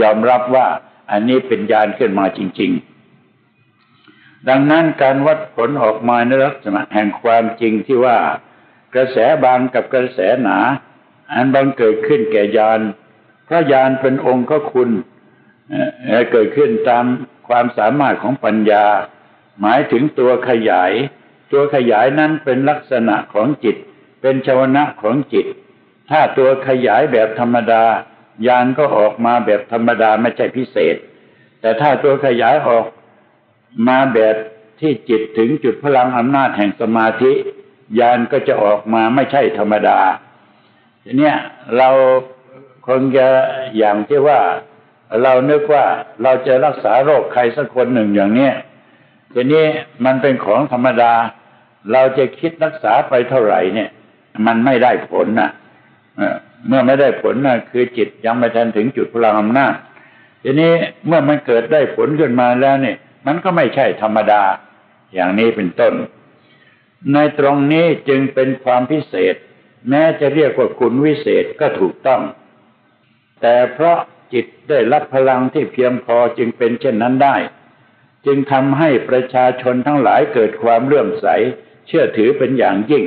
ยอมรับว่าอันนี้เป็นญาณขึ้นมาจริง ๆ ดังนั้นการวัดผลออกมาในลักษณะแห่งความจริงที่ว่ากระแสบางกับกระแสหนา อันบังเกิดขึ้นแก่ยานพระยานเป็นองค์ก็คุณเกิดขึ้นตามความสามารถของปัญญา หมายถึงตัวขยาย ตัวขยายนั้นเป็นลักษณะของจิต เป็นชวนะของจิต ถ้าตัวขยายแบบธรรมดา ยานก็ออกมาแบบธรรมดาไม่ใช่พิเศษ แต่ถ้าตัวขยายออกมาแบบที่จิตถึงจุดพลังอำนาจแห่งสมาธิ ยานก็จะออกมาไม่ใช่ธรรมดาทีนี้เราคงจะอย่างที่ว่าเรานึกว่าเราจะรักษาโรคใครสักคนหนึ่งอย่างเนี้ยทีนี้มันเป็นของธรรมดา เราจะคิดรักษาไปเท่าไหร่เนี่ย มันไม่ได้ผลนะ เมื่อไม่ได้ผลนะคือจิตยังไม่ทันถึงจุดพลังอำนาจทีนี้เมื่อมันเกิดได้ผลขึ้นมาแล้วเนี่ย มันก็ไม่ใช่ธรรมดา อย่างนี้เป็นต้น ในตรงนี้จึงเป็นความพิเศษ แม้จะเรียกว่าคุณวิเศษก็ถูกต้อง แต่เพราะจิตได้รับพลังที่เพียงพอจึงเป็นเช่นนั้นได้ จึงทำให้ประชาชนทั้งหลายเกิดความเลื่อมใส เชื่อถือเป็นอย่างยิ่ง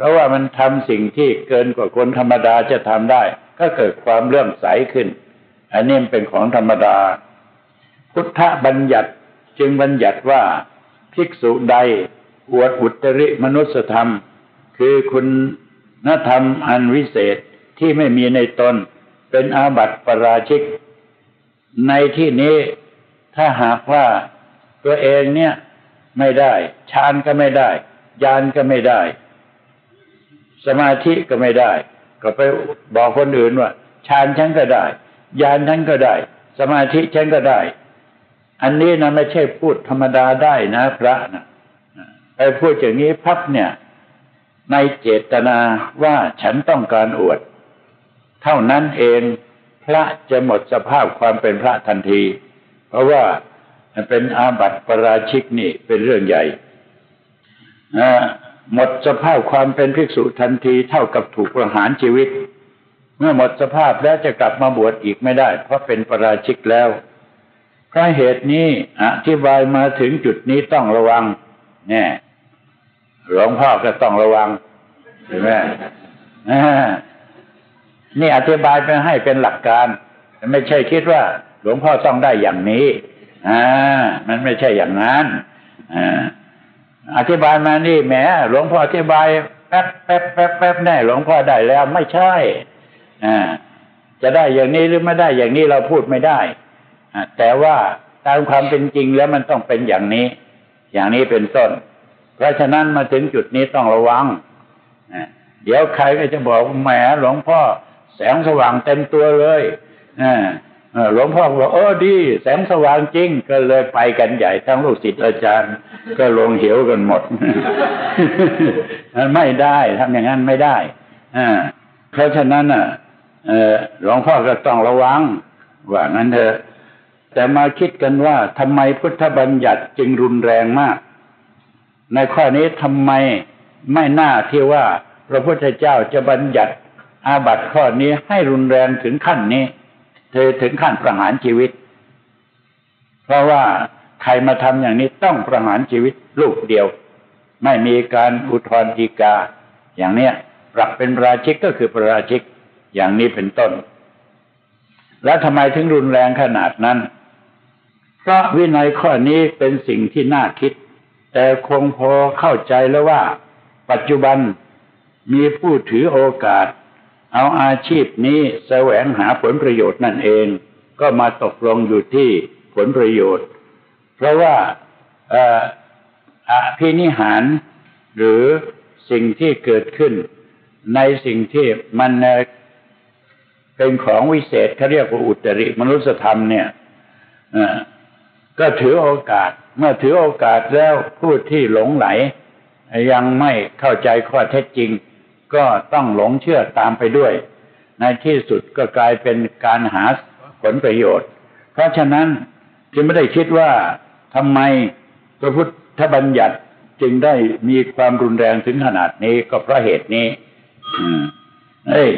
เพราะว่ามันทำสิ่งที่เกินกว่าคนธรรมดาจะทำได้ ก็เกิดความเลื่อมใสขึ้น อันนี้เป็นของธรรมดา พุทธบัญญัติจึงบัญญัติว่าภิกษุใดอวดอุตริมนุสธรรม คือคุณนธรรมอันวิเศษที่ไม่มีในตนเป็นอาบัติปราชิก ในที่นี้ถ้าหากว่าตัวเองเนี่ยไม่ได้ฌานก็ไม่ได้ญาณก็ไม่ได้ สมาธิก็ไม่ได้ ก็ไปบอกคนอื่นว่าฌานฉันก็ได้ญาณฉันก็ได้ สมาธิฉันก็ได้ อันนี้นะไม่ใช่พูดธรรมดาได้นะพระนะไปพูดอย่างนี้พับเนี่ย ในเจตนาว่าฉันต้องการอวด เท่านั้นเองพระจะหมดสภาพความเป็นพระทันที เพราะว่าเป็นอาบัติปราชิกนี่เป็นเรื่องใหญ่ หมดสภาพความเป็นภิกษุทันทีเท่ากับถูกประหารชีวิต เมื่อหมดสภาพแล้วจะกลับมาบวชอีกไม่ได้ เพราะเป็นปราชิกแล้วเพราะเหตุนี้อธิบายมาถึงจุดนี้ต้องระวังเนี่ยหลวงพ่อก็ต้องระวังเห็นไหมนี่อธิบายไปให้เป็นหลักการ ไม่ใช่คิดว่า หลวงพ่อต้องได้อย่างนี้อ่ามันไม่ใช่อย่างนั้นอ่า อธิบายมานี่แหมหลวงพ่ออธิบายแป๊บแป๊บแป๊บแป๊บแน่หลวงพ่อได้แล้วไม่ใช่อ่าจะได้อย่างนี้หรือไม่ได้อย่างนี้เราพูดไม่ได้แต่ว่าตามความเป็นจริงแล้วมันต้องเป็นอย่างนี้ อย่างนี้เป็นต้น เพราะฉะนั้นมาถึงจุดนี้ต้องระวังเดี๋ยวใครก็จะบอกแหมหลวงพ่อแสงสว่างเต็มตัวเลย หลวงพ่อบอกเออดี แสงสว่างจริง ก็เลยไปกันใหญ่ทั้งลูกศิษย์อาจารย์ ก็ลงเหวกันหมดไม่ได้ทำอย่างนั้นไม่ได้เพราะฉะนั้นอะหลวงพ่อก็ต้องระวัง ว่านั้นเถอะแต่มาคิดกันว่าทำไมพุทธบัญญัติจึงรุนแรงมาก ในข้อนี้ทำไมไม่น่าที่ว่า พระพุทธเจ้าจะบัญญัติอาบัติข้อนี้ให้รุนแรงถึงขั้นนี้ เธอถึงขั้นประหารชีวิต เพราะว่าใครมาทำอย่างนี้ต้องประหารชีวิตลูกเดียว ไม่มีการอุทธรฎีกา อย่างเนี้ยปรับเป็นประราชิกก็คือประราชิกอย่างนี้เป็นต้น แล้วทำไมถึงรุนแรงขนาดนั้น เพราะวินัยข้อนี้เป็นสิ่งที่น่าคิด แต่คงพอเข้าใจแล้วว่า ปัจจุบันมีผู้ถือโอกาส เอาอาชีพนี้แสวงหาผลประโยชน์นั่นเอง ก็มาตกลงอยู่ที่ผลประโยชน์ เพราะว่าอภินิหาร หรือสิ่งที่เกิดขึ้น ในสิ่งที่มันเป็นของวิเศษเขาเรียกว่าอุตริมนุสธรรมเนี่ยก็ถือโอกาส เมื่อถือโอกาสแล้วผู้ที่หลงไหล ยังไม่เข้าใจข้อเท็จจริง ก็ต้องหลงเชื่อตามไปด้วย ในที่สุดก็กลายเป็นการหาผลประโยชน์ เพราะฉะนั้นจึงไม่ได้คิดว่าทำไมพระพุทธบัญญัติจึงได้มีความรุนแรงถึงขนาดนี้ก็เพราะเหตุนี้เอ้ย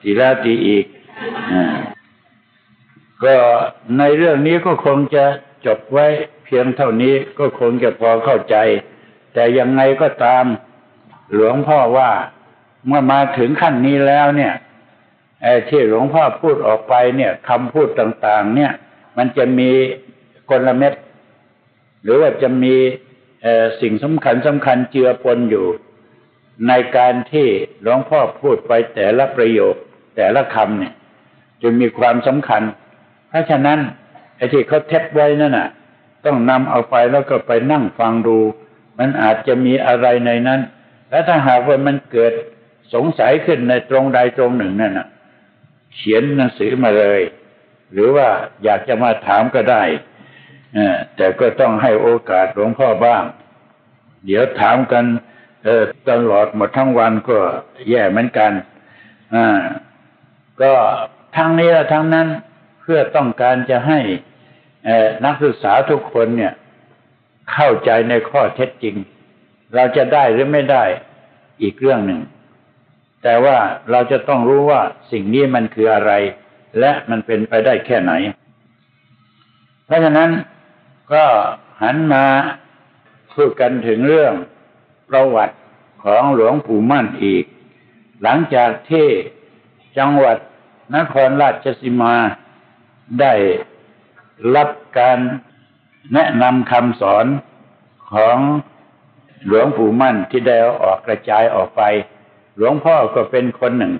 ทีละทีอีกอก็ในเรื่องนี้ก็คงจะจบไว้เพียงเท่านี้ก็คงจะพอเข้าใจ แต่ยังไงก็ตามหลวงพ่อว่า เมื่อมาถึงขั้นนี้แล้วเนี่ยไอ้ที่หลวงพ่อพูดออกไปเนี่ยคำพูดต่างๆ เนี่ย มันจะมีกลเม็ด หรือว่าจะมีสิ่งสำคัญสำคัญเจือปนอยู่ ในการที่หลวงพ่อพูดไปแต่ละประโยค แต่ละคำเนี่ยจะมีความสำคัญ เพราะฉะนั้นไอ้ที่เขาเทปไว้นั่นน่ะ ต้องนำเอาไปแล้วก็ไปนั่งฟังดู มันอาจจะมีอะไรในนั้น และถ้าหากว่ามันเกิด สงสัยขึ้นในตรงใดตรงหนึ่งนั่นนะเขียนหนังสือมาเลย หรือว่าอยากจะมาถามก็ได้แต่ก็ต้องให้โอกาสหลวงพ่อบ้าง เดี๋ยวถามกันตลอดหมดทั้งวันก็แย่เหมือนกันก็ทั้งนี้และทั้งนั้นเพื่อต้องการจะให้นักศึกษาทุกคนเนี่ย เข้าใจในข้อเท็จจริง เราจะได้หรือไม่ได้อีกเรื่องหนึ่ง แต่ว่าเราจะต้องรู้ว่าสิ่งนี้มันคืออะไร และมันเป็นไปได้แค่ไหน เพราะฉะนั้นก็หันมาพูดกันถึงเรื่องประวัติของหลวงปู่มั่นอีก หลังจากที่จังหวัดนครราชสีมาได้รับการแนะนำคำสอนของหลวงปู่มั่นที่ได้ออกกระจายออกไป หลวงพ่อก็เป็นคนหนึ่ง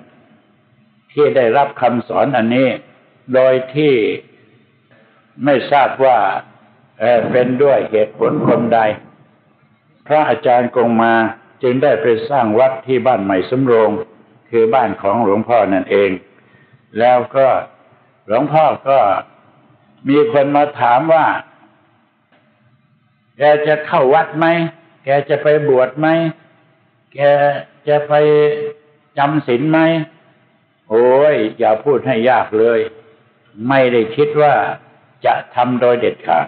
ที่ได้รับคำสอนอันนี้ โดยที่ไม่ทราบว่าเป็นด้วยเหตุผลคนใด พระอาจารย์กงมาจึงได้ไปสร้างวัดที่บ้านใหม่สมโรง คือบ้านของหลวงพ่อนั่นเอง แล้วก็หลวงพ่อก็มีคนมาถามว่า แกจะเข้าวัดไหม แกจะไปบวชไหม แก จะไปจำศีลไหม โอ้ย อย่าพูดให้ยากเลย ไม่ได้คิดว่าจะทำโดยเด็ดขาด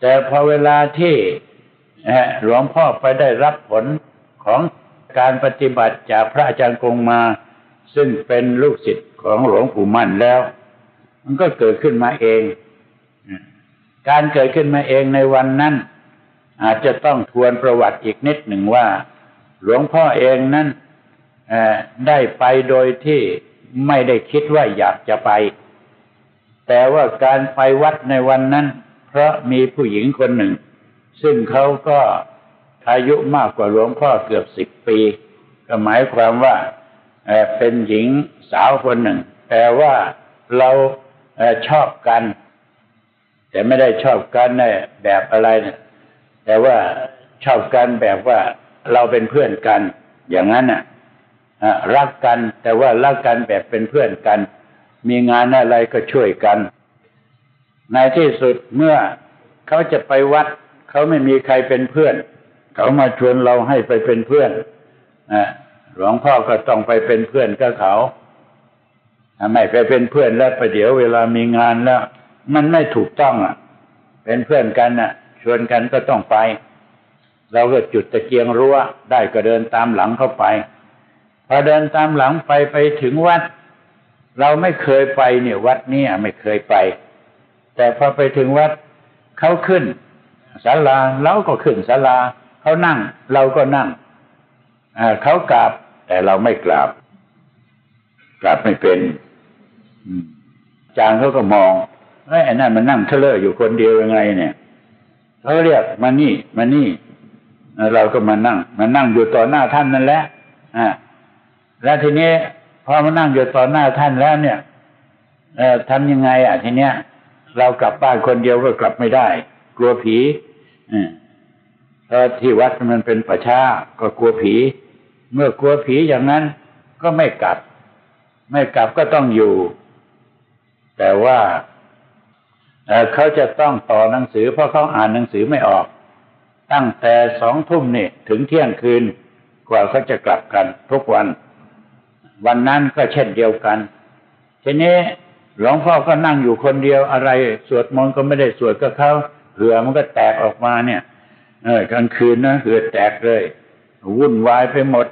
แต่พอเวลาที่หลวงพ่อไปได้รับผลของการปฏิบัติจากพระอาจารย์กงมา ซึ่งเป็นลูกศิษย์ของหลวงปู่มั่นแล้ว มันก็เกิดขึ้นมาเอง การเกิดขึ้นมาเองในวันนั้น อาจจะต้องทวนประวัติอีกนิดหนึ่งว่า หลวงพ่อเองนั้นได้ไปโดยที่ไม่ได้คิดว่าอยากจะไป แต่ว่าการไปวัดในวันนั้น เพราะมีผู้หญิงคนหนึ่ง ซึ่งเขาก็อายุมากกว่าหลวงพ่อเกือบสิบปี ก็หมายความว่าเป็นหญิงสาวคนหนึ่ง แต่ว่าเราชอบกัน แต่ไม่ได้ชอบกันในแบบอะไรนี่ยแต่ว่าชอบกันแบบว่า เราเป็นเพื่อนกัน อย่างนั้นน่ะรักกันแต่ว่ารักกันแบบเป็นเพื่อนกัน มีงานอะไรก็ช่วยกัน ในที่สุดเมื่อเขาจะไปวัด เขาไม่มีใครเป็นเพื่อน เขามาชวนเราให้ไปเป็นเพื่อนหลวงพ่อก็ต้องไปเป็นเพื่อนกับเขาไม่ไปเป็นเพื่อนแล้วประเดี๋ยวเวลามีงานแล้ว มันไม่ถูกต้องอะ เป็นเพื่อนกันอะ ชวนกันก็ต้องไป เราก็จุดตะเกียงรั้วได้ก็เดินตามหลังเข้าไป พอเดินตามหลังไปไปถึงวัด เราไม่เคยไปเนี่ยวัดนี้ไม่เคยไป แต่พอไปถึงวัดเขาขึ้นศาลาเราก็ขึ้นศาลาเขานั่ง เราก็นั่งเขากราบ แต่เราไม่กราบ กราบไม่เป็นจางเขาก็มองไอ้นั่นมันนั่งเทเลอร์อยู่คนเดียวยังไงเนี่ยเขาเรียกมานี่มานี่ เราก็มานั่ง มานั่งอยู่ต่อหน้าท่านนั่นแหละอ่าแล้วทีนี้พอมานั่งอยู่ต่อหน้าท่านแล้วเนี่ยเออทำยังไงอะทีเนี้ย เรากลับบ้านคนเดียวก็กลับไม่ได้ กลัวผีอืมเพราะที่วัดมันเป็นประชาก็กลัวผี เมื่อกลัวผีอย่างนั้นก็ไม่กลับ ไม่กลับก็ต้องอยู่ แต่ว่าเขาจะต้องต่อหนังสือเพราะเขาอ่านหนังสือไม่ออก ตั้งแต่สองทุ่มนี่ถึงเที่ยงคืนกว่าเขาจะกลับกันทุกวัน วันนั้นก็เช่นเดียวกัน ทีนี้หลวงพ่อก็นั่งอยู่คนเดียวอะไร สวดมนต์ก็ไม่ได้สวดก็เขาเหือมันก็แตกออกมาเนี่ย เออกลางคืนนะเหือแตกเลยวุ่นวายไปหมด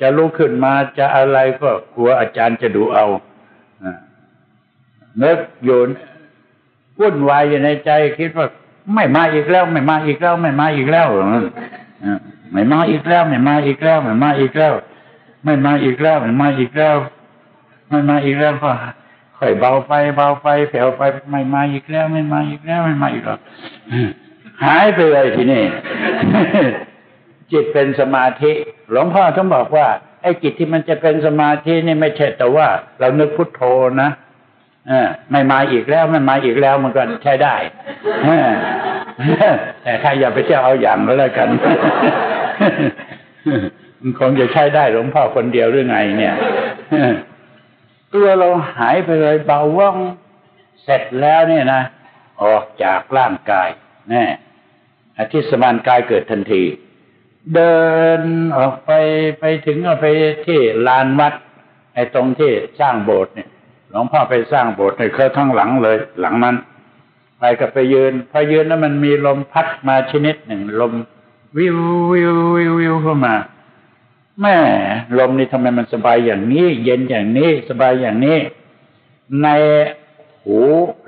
จะลุกขึ้นมาจะอะไรก็กลัวอาจารย์จะดูเอาเนึกอยู่วุ่นวายอยู่ในใจคิดว่า ไม่มาอีกแล้ว ไม่มาอีกแล้ว ไม่มาอีกแล้วไม่มาอีกแล้ว ไม่มาอีกแล้ว ไม่มาอีกแล้ว ไม่มาอีกแล้วไม่มาอีกแล้วไม่มาอีกแล้วก็ค่อยเบาไปเบาไปแผ่วไปไม่มาอีกแล้ว ไม่มาอีกแล้วไม่มาอีกแล้วหายไปเลยทีนี้จิตเป็นสมาธิ หลวงพ่อท่านบอกว่าไอ้จิตที่มันจะเป็นสมาธินี่ไม่ใช่แต่ว่า เรานึกพุทโธนะ ไม่มาอีกแล้วไม่มาอีกแล้วมันก็ใช้ได้แต่ใครอย่าไปเจ้าเอาอย่างก็แล้วกันมันคงจะใช้ได้หลวงพ่อคนเดียวหรือไง เนี่ยตัวเราหายไปเลยเบาว่องเสร็จแล้วเนี่ยนะออกจากร่างกายแน่อธิสมานกายเกิดทันที เดินออกไปไปถึงเอาไปที่ลานวัดไอ้ตรงที่สร้างโบสถ์เนี่ย หลวงพ่อไปสร้างโบสถ์ในเครือทั้งหลังเลย หลังนั้น ไปก็ไปยืน พอยืนแล้วมันมีลมพัดมาชนิดหนึ่ง ลมวิววิววิววิวเข้ามาแม่ลมนี่ทำไมมันสบายอย่างนี้ เย็นอย่างนี้สบายอย่างนี้ ในหู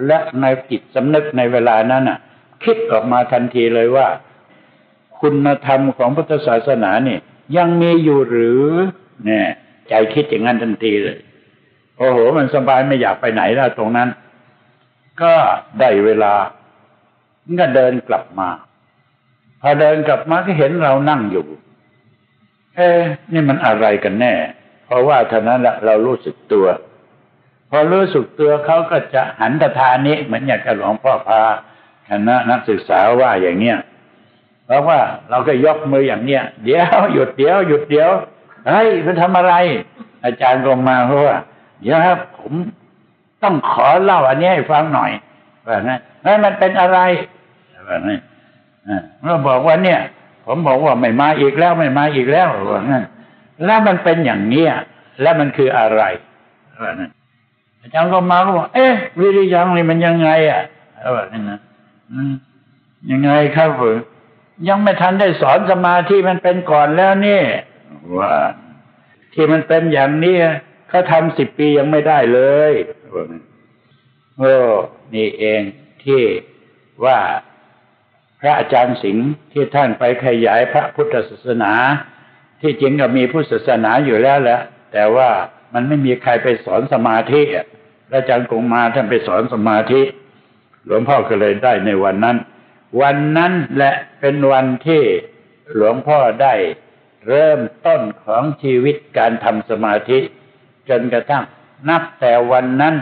และในจิตสำนึกในเวลานั้นน่ะ คิดออกมาทันทีเลยว่า คุณธรรมของพุทธศาสนาเนี่ยยังมีอยู่หรือ เนี่ย ใจคิดอย่างนั้นทันทีเลย โอ้โห มันสบายไม่อยากไปไหนแล้วตรงนั้น ก็ได้เวลาก็เดินกลับมา พอเดินกลับมาก็เห็นเรานั่งอยู่ เอ๊นี่มันอะไรกันแน่ เพราะว่าเท่านั้นละเรารู้สึกตัว พอรู้สึกตัวเขาก็จะหันตทานี้เหมือนอย่างกับหลวงพ่อพาคณะนักศึกษาว่าอย่างเนี้ยเพราะว่าเราก็ยกมืออย่างเนี้ยเดี๋ยวหยุดเดี๋ยวหยุดเดี๋ยวเฮ้ยมันทำอะไร อาจารย์ลงมาเพราะว่า เดี๋ยวครับผมต้องขอเล่าอันนี้ให้ฟังหน่อยว่างั้นเฮ้ยมันเป็นอะไรว่างั้นเมื่อบอกว่าเนี่ย ผมบอกว่าไม่มาอีกแล้วไม่มาอีกแล้วว่างั้นแล้วมันเป็นอย่างเนี้ยแล้วมันคืออะไรว่างั้นอาจารย์ก็มาก็บอกเอ๊ะวิริยังนี่มันยังไง อะว่างั้นนะยังไงครับผมยังไม่ทันได้สอนสมาธิมันเป็นก่อนแล้วนี่ว่าที่มันเป็นอย่างนี้ เขาทำสิบปียังไม่ได้เลยโอ้นี่เองที่ว่าพระอาจารย์สิงห์ที่ท่านไปขยายพระพุทธศาสนา ที่จริงก็มีพุทธศาสนาอยู่แล้วแหละแต่ว่ามันไม่มีใครไปสอนสมาธิอาจารย์กงมาท่านไปสอนสมาธิ หลวงพ่อก็เลยได้ในวันนั้น วันนั้นและเป็นวันที่หลวงพ่อได้เริ่มต้นของชีวิตการทำสมาธิ จนกระทั่ง นับแต่วันนั้น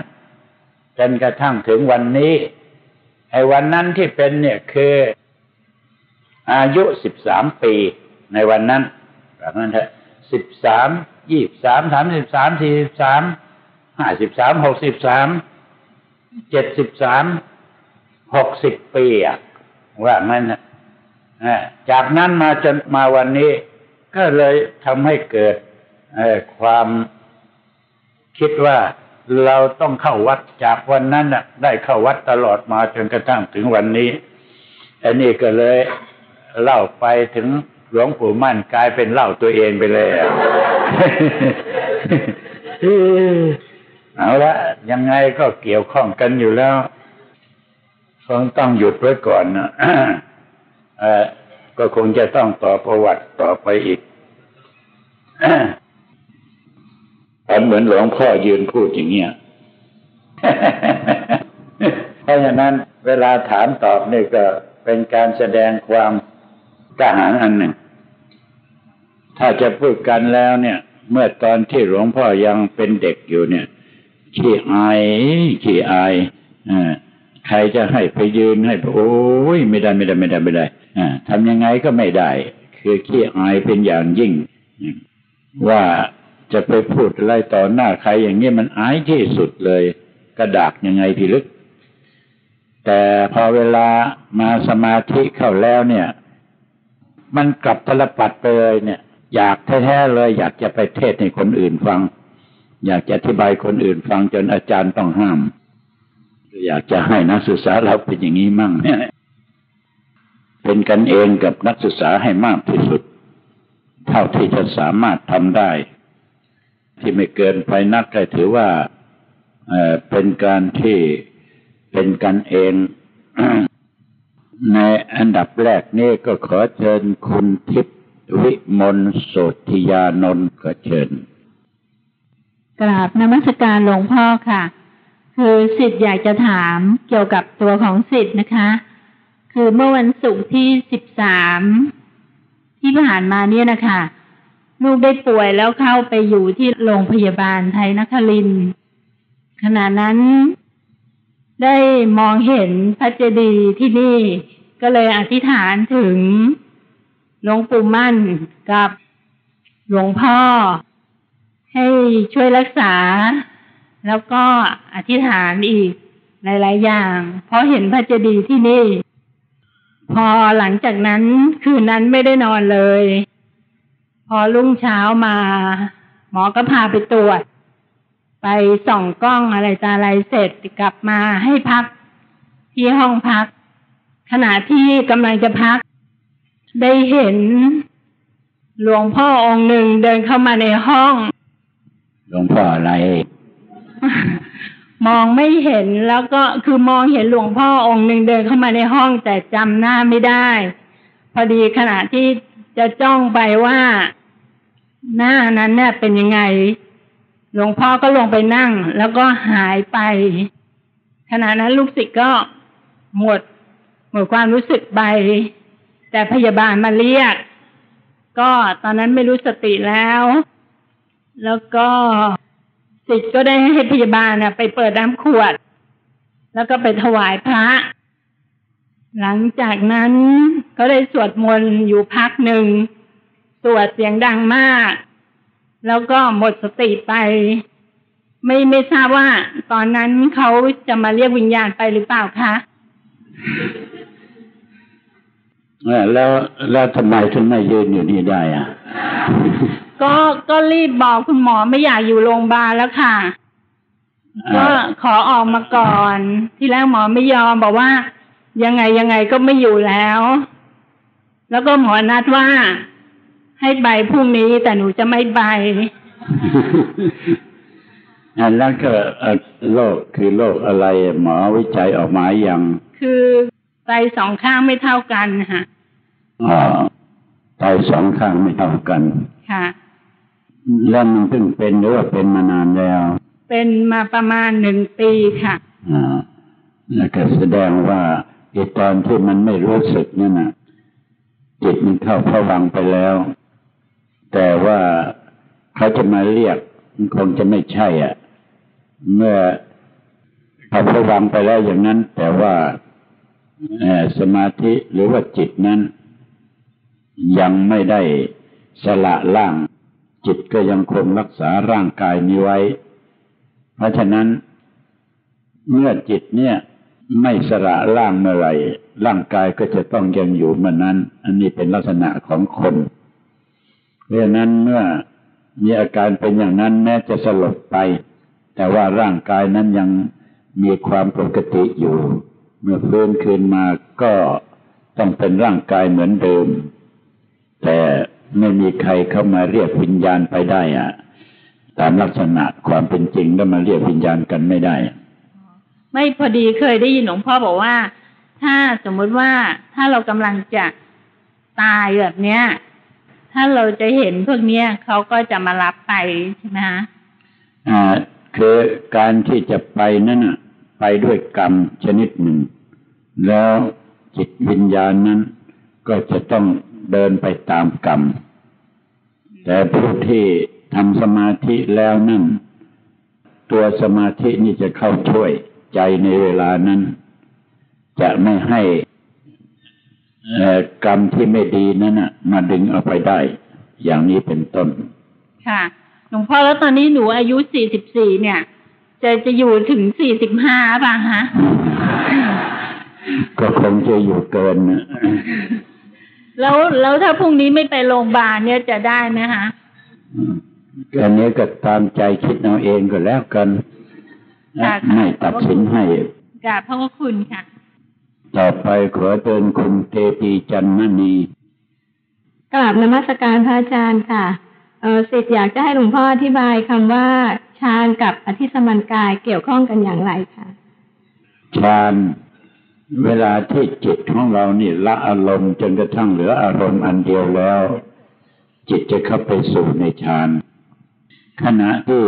จนกระทั่งถึงวันนี้ไอ้วันนั้นที่เป็นเนี่ยคือ อายุสิบสามปีในวันนั้นแบบนั้นเถอะสิบสามยี่สามสามสิบสามสี่สิบสามห้าสิบสามหกสิบสามเจ็ดสิบสามหกสิบปีอะว่างั้นนะจากนั้นมาจนมาวันนี้ ก็เลยทำให้เกิดความ คิดว่าเราต้องเข้าวัดจากวันนั้นน่ะ ได้เข้าวัดตลอดมาจนกระทั่งถึงวันนี้อันนี้ก็เลยเล่าไปถึงหลวงปู่มั่นกลายเป็นเล่าตัวเองไปเลยเอาละยังไงก็เกี่ยวข้องกันอยู่แล้วคงต้องหยุดไว้ก่อนนะก็คงจะต้องต่อประวัติต่อไปอีก ทำเหมือนหลวงพ่อยืนพูดอย่างเงี้ยเพราะฉะนั้นเวลาถามตอบนี่ก็เป็นการแสดงความกล้าหาญอันหนึ่ง ถ้าจะพูดกันแล้วเนี่ย เมื่อตอนที่หลวงพ่อยังเป็นเด็กอยู่เนี่ยขี้อายขี้อายอ่าใครจะให้ไปยืนให้โอ้ยไม่ได้ไม่ได้ไม่ได้ไม่ได้อ่าทำยังไงก็ไม่ได้ คือขี้อายเป็นอย่างยิ่ง ว่า จะไปพูดอะไรต่อหน้าใครอย่างนี้มันอายที่สุดเลย กระดากยังไงพี่ลึก แต่พอเวลามาสมาธิเข้าแล้วเนี่ย มันกลับตลปัดไปเลยเนี่ย อยากแท้ๆเลย อยากจะไปเทศให้คนอื่นฟัง อยากจะอธิบายคนอื่นฟังจนอาจารย์ต้องห้าม อยากจะให้นักศึกษาเราเป็นอย่างนี้มั่งเนี่ยเป็นกันเองกับนักศึกษาให้มากที่สุด เท่าที่จะสามารถทำได้ ที่ไม่เกินไปนักก็ถือว่าเป็นการที่เป็นกันเอง ในอันดับแรกนี่ก็ขอเชิญคุณทิพวิมลโสธิยานนท์ก็เชิญ กราบนมัสการหลวงพ่อค่ะ คือสิทธิ์อยากจะถามเกี่ยวกับตัวของสิทธิ์นะคะ คือเมื่อวันศุกร์ที่สิบสามที่ผ่านมาเนี่ยนะคะ ลูกได้ป่วยแล้วเข้าไปอยู่ที่โรงพยาบาลไทยนครินขณะนั้นได้มองเห็นพระเจดีย์ที่นี่ ก็เลยอธิษฐานถึงหลวงปู่มั่นกับหลวงพ่อ ให้ช่วยรักษา แล้วก็อธิษฐานอีกหลาย ๆ อย่าง เพราะเห็นพระเจดีย์ที่นี่ พอหลังจากนั้นคืนนั้นไม่ได้นอนเลย พอรุ่งเช้ามา หมอก็พาไปตรวจ ไปส่องกล้องอะไรตาอะไรเสร็จกลับมาให้พักที่ห้องพัก ขณะที่กำลังจะพัก ได้เห็นหลวงพ่อองค์หนึ่งเดินเข้ามาในห้อง หลวงพ่ออะไร มองไม่เห็นแล้วก็คือมองเห็นหลวงพ่อองค์หนึ่งเดินเข้ามาในห้องแต่จำหน้าไม่ได้ พอดีขณะที่ จะจ้องไปว่าหน้านั้นเนี่ยเป็นยังไง หลวงพ่อก็ลงไปนั่ง แล้วก็หายไปขณะนั้นลูกศิษย์ก็หมด หมดความรู้สึกไป แต่พยาบาลมาเรียก ก็ตอนนั้นไม่รู้สติแล้ว แล้วก็ศิษย์ก็ได้ให้พยาบาลนะไปเปิดน้ำขวด แล้วก็ไปถวายพระ หลังจากนั้นก็ได้สวดมนต์อยู่พักหนึ่ง สวดเสียงดังมาก แล้วก็หมดสติไป ไม่ไม่ทราบว่า ตอนนั้นเขาจะมาเรียกวิญญาณไปหรือเปล่าคะเออแล้วแล้วทำไมถึงไม่ยืนอยู่นี่ได้อะ ก็ก็รีบบอกคุณหมอไม่อยากอยู่โรงพยาบาลแล้วค่ะ ก็อ่าขอออกมาก่อน ที่แรกหมอไม่ยอมบอกว่า ยังไงยังไงก็ไม่อยู่แล้ว แล้วก็หมอนัดว่า ให้ไปพรุ่งนี้แต่หนูจะไม่ไปอันนั้นก็เอ่อโรคคือโรคอะไร หมอวิจัยออกมาอย่าง คือไตสองข้างไม่เท่ากันค่ะอ๋อไตสองข้างไม่เท่ากัน ค่ะ แล้วมันเพิ่งเป็นหรือว่าเป็นมานานแล้ว เป็นมาประมาณหนึ่งปีค่ะอ่าแล้วก็แสดงว่า ไอตอนที่มันไม่รู้สึกนั่นน่ะจิตมันเข้าพวังไปแล้ว แต่ว่าเขาจะมาเรียกมันคงจะไม่ใช่อะ เมื่อเขาพวังไปแล้วอย่างนั้น แต่ว่าสมาธิหรือว่าจิตนั้น ยังไม่ได้สละร่าง จิตก็ยังคงรักษาร่างกายนี้ไว้ เพราะฉะนั้น เมื่อจิตเนี่ย ไม่สละร่างเมื่อไหร่ ร่างกายก็จะต้องยังอยู่เมื่อนั้น อันนี้เป็นลักษณะของคนเพราะนั้นเมื่อมีอาการเป็นอย่างนั้นแม้จะสลบไป แต่ว่าร่างกายนั้นยังมีความปกติอยู่ เมื่อฟื้นคืนมาก็ต้องเป็นร่างกายเหมือนเดิม แต่ไม่มีใครเข้ามาเรียกวิญญาณไปได้อะตามลักษณะความเป็นจริงแล้วมาเรียกวิญญาณกันไม่ได้ ไม่พอดีเคยได้ยินหลวงพ่อบอกว่า ถ้าสมมุติว่าถ้าเรากำลังจะตายแบบเนี้ย ถ้าเราจะเห็นพวกเนี้ยเขาก็จะมารับไปใช่ไหมคะอ่าคือการที่จะไปนั่นน่ะ ไปด้วยกรรมชนิดหนึ่ง แล้วจิตวิญญาณนั้น ก็จะต้องเดินไปตามกรรม แต่ผู้ที่ทำสมาธิแล้วนั่น ตัวสมาธินี่จะเข้าช่วย ใจในเวลานั้น จะไม่ให้เอ่อกรรมที่ไม่ดีนั้นน่ะมาดึงเอาไปได้ อย่างนี้เป็นต้น ค่ะ หลวงพ่อแล้วตอนนี้หนูอายุสี่สิบสี่เนี่ย จะจะอยู่ถึงสี่สิบห้าป่ะฮะ ก็คงจะอยู่เกินนะแล้วแล้วถ้าพรุ่งนี้ไม่ไปโรงพยาบาลเนี่ยจะได้ไหมคะอันนี้ก็ตามใจคิดเอาเองก็แล้วกันค่ะ ไม่ตัดสินให้กราบพระคุณค่ะ ต่อไปขอเตือนคุณเตปีจันมณีกราบนมัสการพระอาจารย์ค่ะเออสิทธิ์อยากจะให้หลวงพ่ออธิบายคำว่าฌานกับอธิสมันกายเกี่ยวข้องกันอย่างไรคะฌานเวลาที่จิตของเรานี่ละอารมณ์จนกระทั่งเหลืออารมณ์อันเดียวแล้ว จิตจะเข้าไปสู่ในฌานขณะที่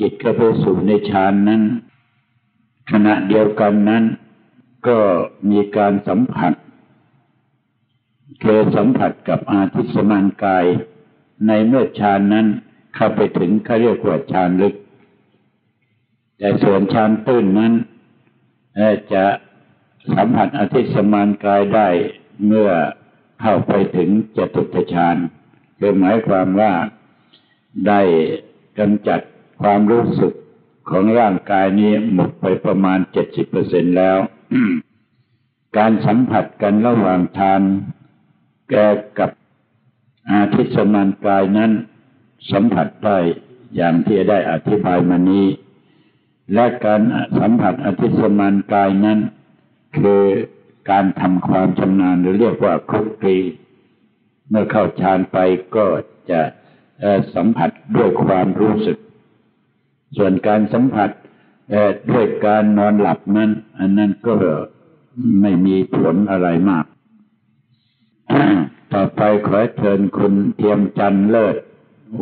จิตเข้าไปสู่ในฌานนั้น ขณะเดียวกันนั้นก็มีการสัมผัสเคสัมผัสกับอาทิสมานกาย ในเมื่อฌานนั้นเข้าไปถึงเขาเรียกว่าฌานลึก แต่ส่วนฌานตื้นนั้นจะสัมผัสอาทิสมานกายได้เมื่อเข้าไปถึงจตุตฌานคือหมายความว่าได้กำจัดความรู้สึก ของร่างกายนี้หมดไปประมาณเจ็ดสิบเปอร์เซ็นแล้ว การสัมผัสกันระหว่างทานแกกับอาทิสมานกายนั้น สัมผัสได้อย่างที่ได้อธิบายมานี้ และการสัมผัสอาทิสมานกายนั้น คือการทำความชำนาญหรือเรียกว่าคลุกคลีเมื่อเข้าฌานไปก็จะสัมผัสด้วยความรู้สึก ส่วนการสัมผัสด้วยการนอนหลับนั้น อันนั้นก็ไม่มีผลอะไรมาก ต่อไปขอเชิญคุณเทียมจันเลิศ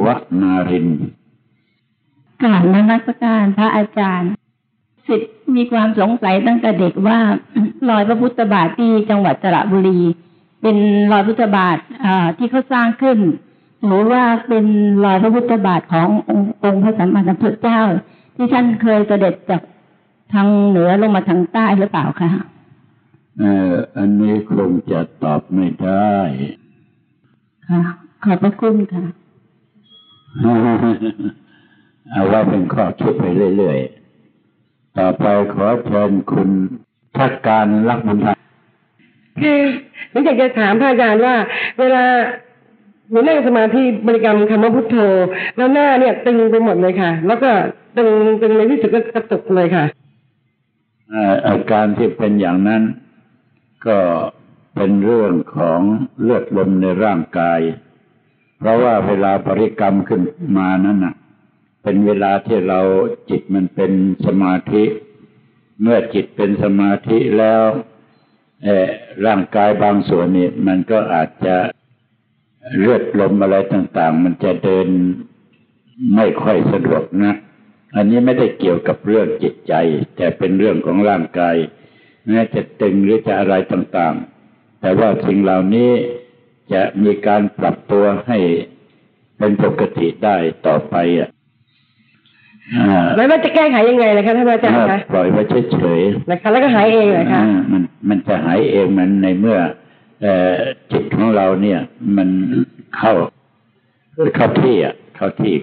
วนารินกราบนมัสการพระอาจารย์สิทธิ์มีความสงสัยตั้งแต่เด็กว่ารอยพระพุทธบาทที่จังหวัดสระบุรี เป็นรอยพุทธบาทที่เขาสร้างขึ้น หรือว่าเป็นรอยพระพุทธบาทขององค์พระสัมมาสัมพุทธเจ้า ที่ท่านเคยเสด็จจากทางเหนือลงมาทางใต้หรือเปล่าคะเอออันนี้คงจะตอบไม่ได้ ค่ะ ขอบพระคุณค่ะ เอาว่าเป็นข้อคิดไปเรื่อยๆ ต่อไปขอเชิญคุณทักการรักบุญไทยคือหนูอยากจะถามพระอาจารย์ว่า เวลา หนูนั่งสมาธิบริกรรมคำว่าพุทโธ แล้วหน้าเนี่ยตึงไปหมดเลยค่ะ แล้วก็ตึงตึงในที่สุดก็กระตุกเลยค่ะอาการที่เป็นอย่างนั้น ก็เป็นเรื่องของเลือดลมในร่างกาย เพราะว่าเวลาบริกรรมขึ้นมานั้นน่ะเป็นเวลาที่เราจิตมันเป็นสมาธิ เมื่อจิตเป็นสมาธิแล้วร่างกายบางส่วนนี่มันก็อาจจะ เลือดลมอะไรต่างๆ มันจะเดินไม่ค่อยสะดวกนะ อันนี้ไม่ได้เกี่ยวกับเรื่องจิตใจ แต่เป็นเรื่องของร่างกายแม้จะตึงหรือจะอะไรต่างๆ แต่ว่าสิ่งเหล่านี้จะมีการปรับตัวให้เป็นปกติได้ต่อไปอะแล้วว่าจะแก้ไขยังไงล่ะคะท่านอาจารย์คะปล่อยไว้เฉยๆนะคะแล้วก็หายเองเหรอคะมันมันจะหายเองมันในเมื่อ จิตของเราเนี่ย มันเข้าเข้าที่อะเข้าที่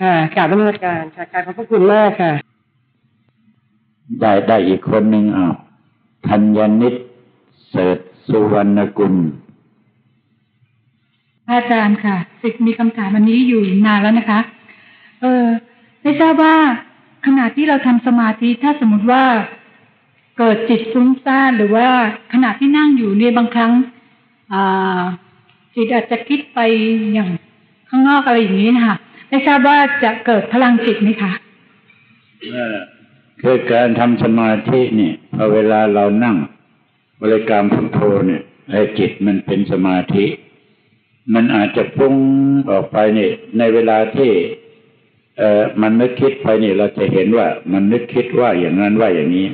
ค่ะกราบนมัสการค่ะการขอบพระคุณมากค่ะ ได้ได้อีกคนหนึ่งอ้าวธัญนิตเศษสุวรรณกุลอาจารย์ค่ะสิทธิ์มีคำถามอันนี้อยู่นานแล้วนะคะ เออไม่ทราบว่าขณะที่เราทำสมาธิถ้าสมมติว่าเกิดจิตฟุ้งซ่านหรือว่าขณะที่นั่งอยู่เนี่ยบางครั้ง จิตอาจจะคิดไปอย่างข้างนอกอะไรอย่างนี้นะคะไม่ทราบว่าจะเกิดพลังจิตไหมคะคือการทำสมาธินี่พอเวลาเรานั่ง บริกรรมพุทโธเนี่ยไอ้จิตมันเป็นสมาธิ มันอาจจะพุ่งออกไปเนี่ยในเวลาที่เอ่อมันนึกคิดไปเนี่ยเราจะเห็นว่า มันนึกคิดว่าอย่างนั้นว่าอย่างนี้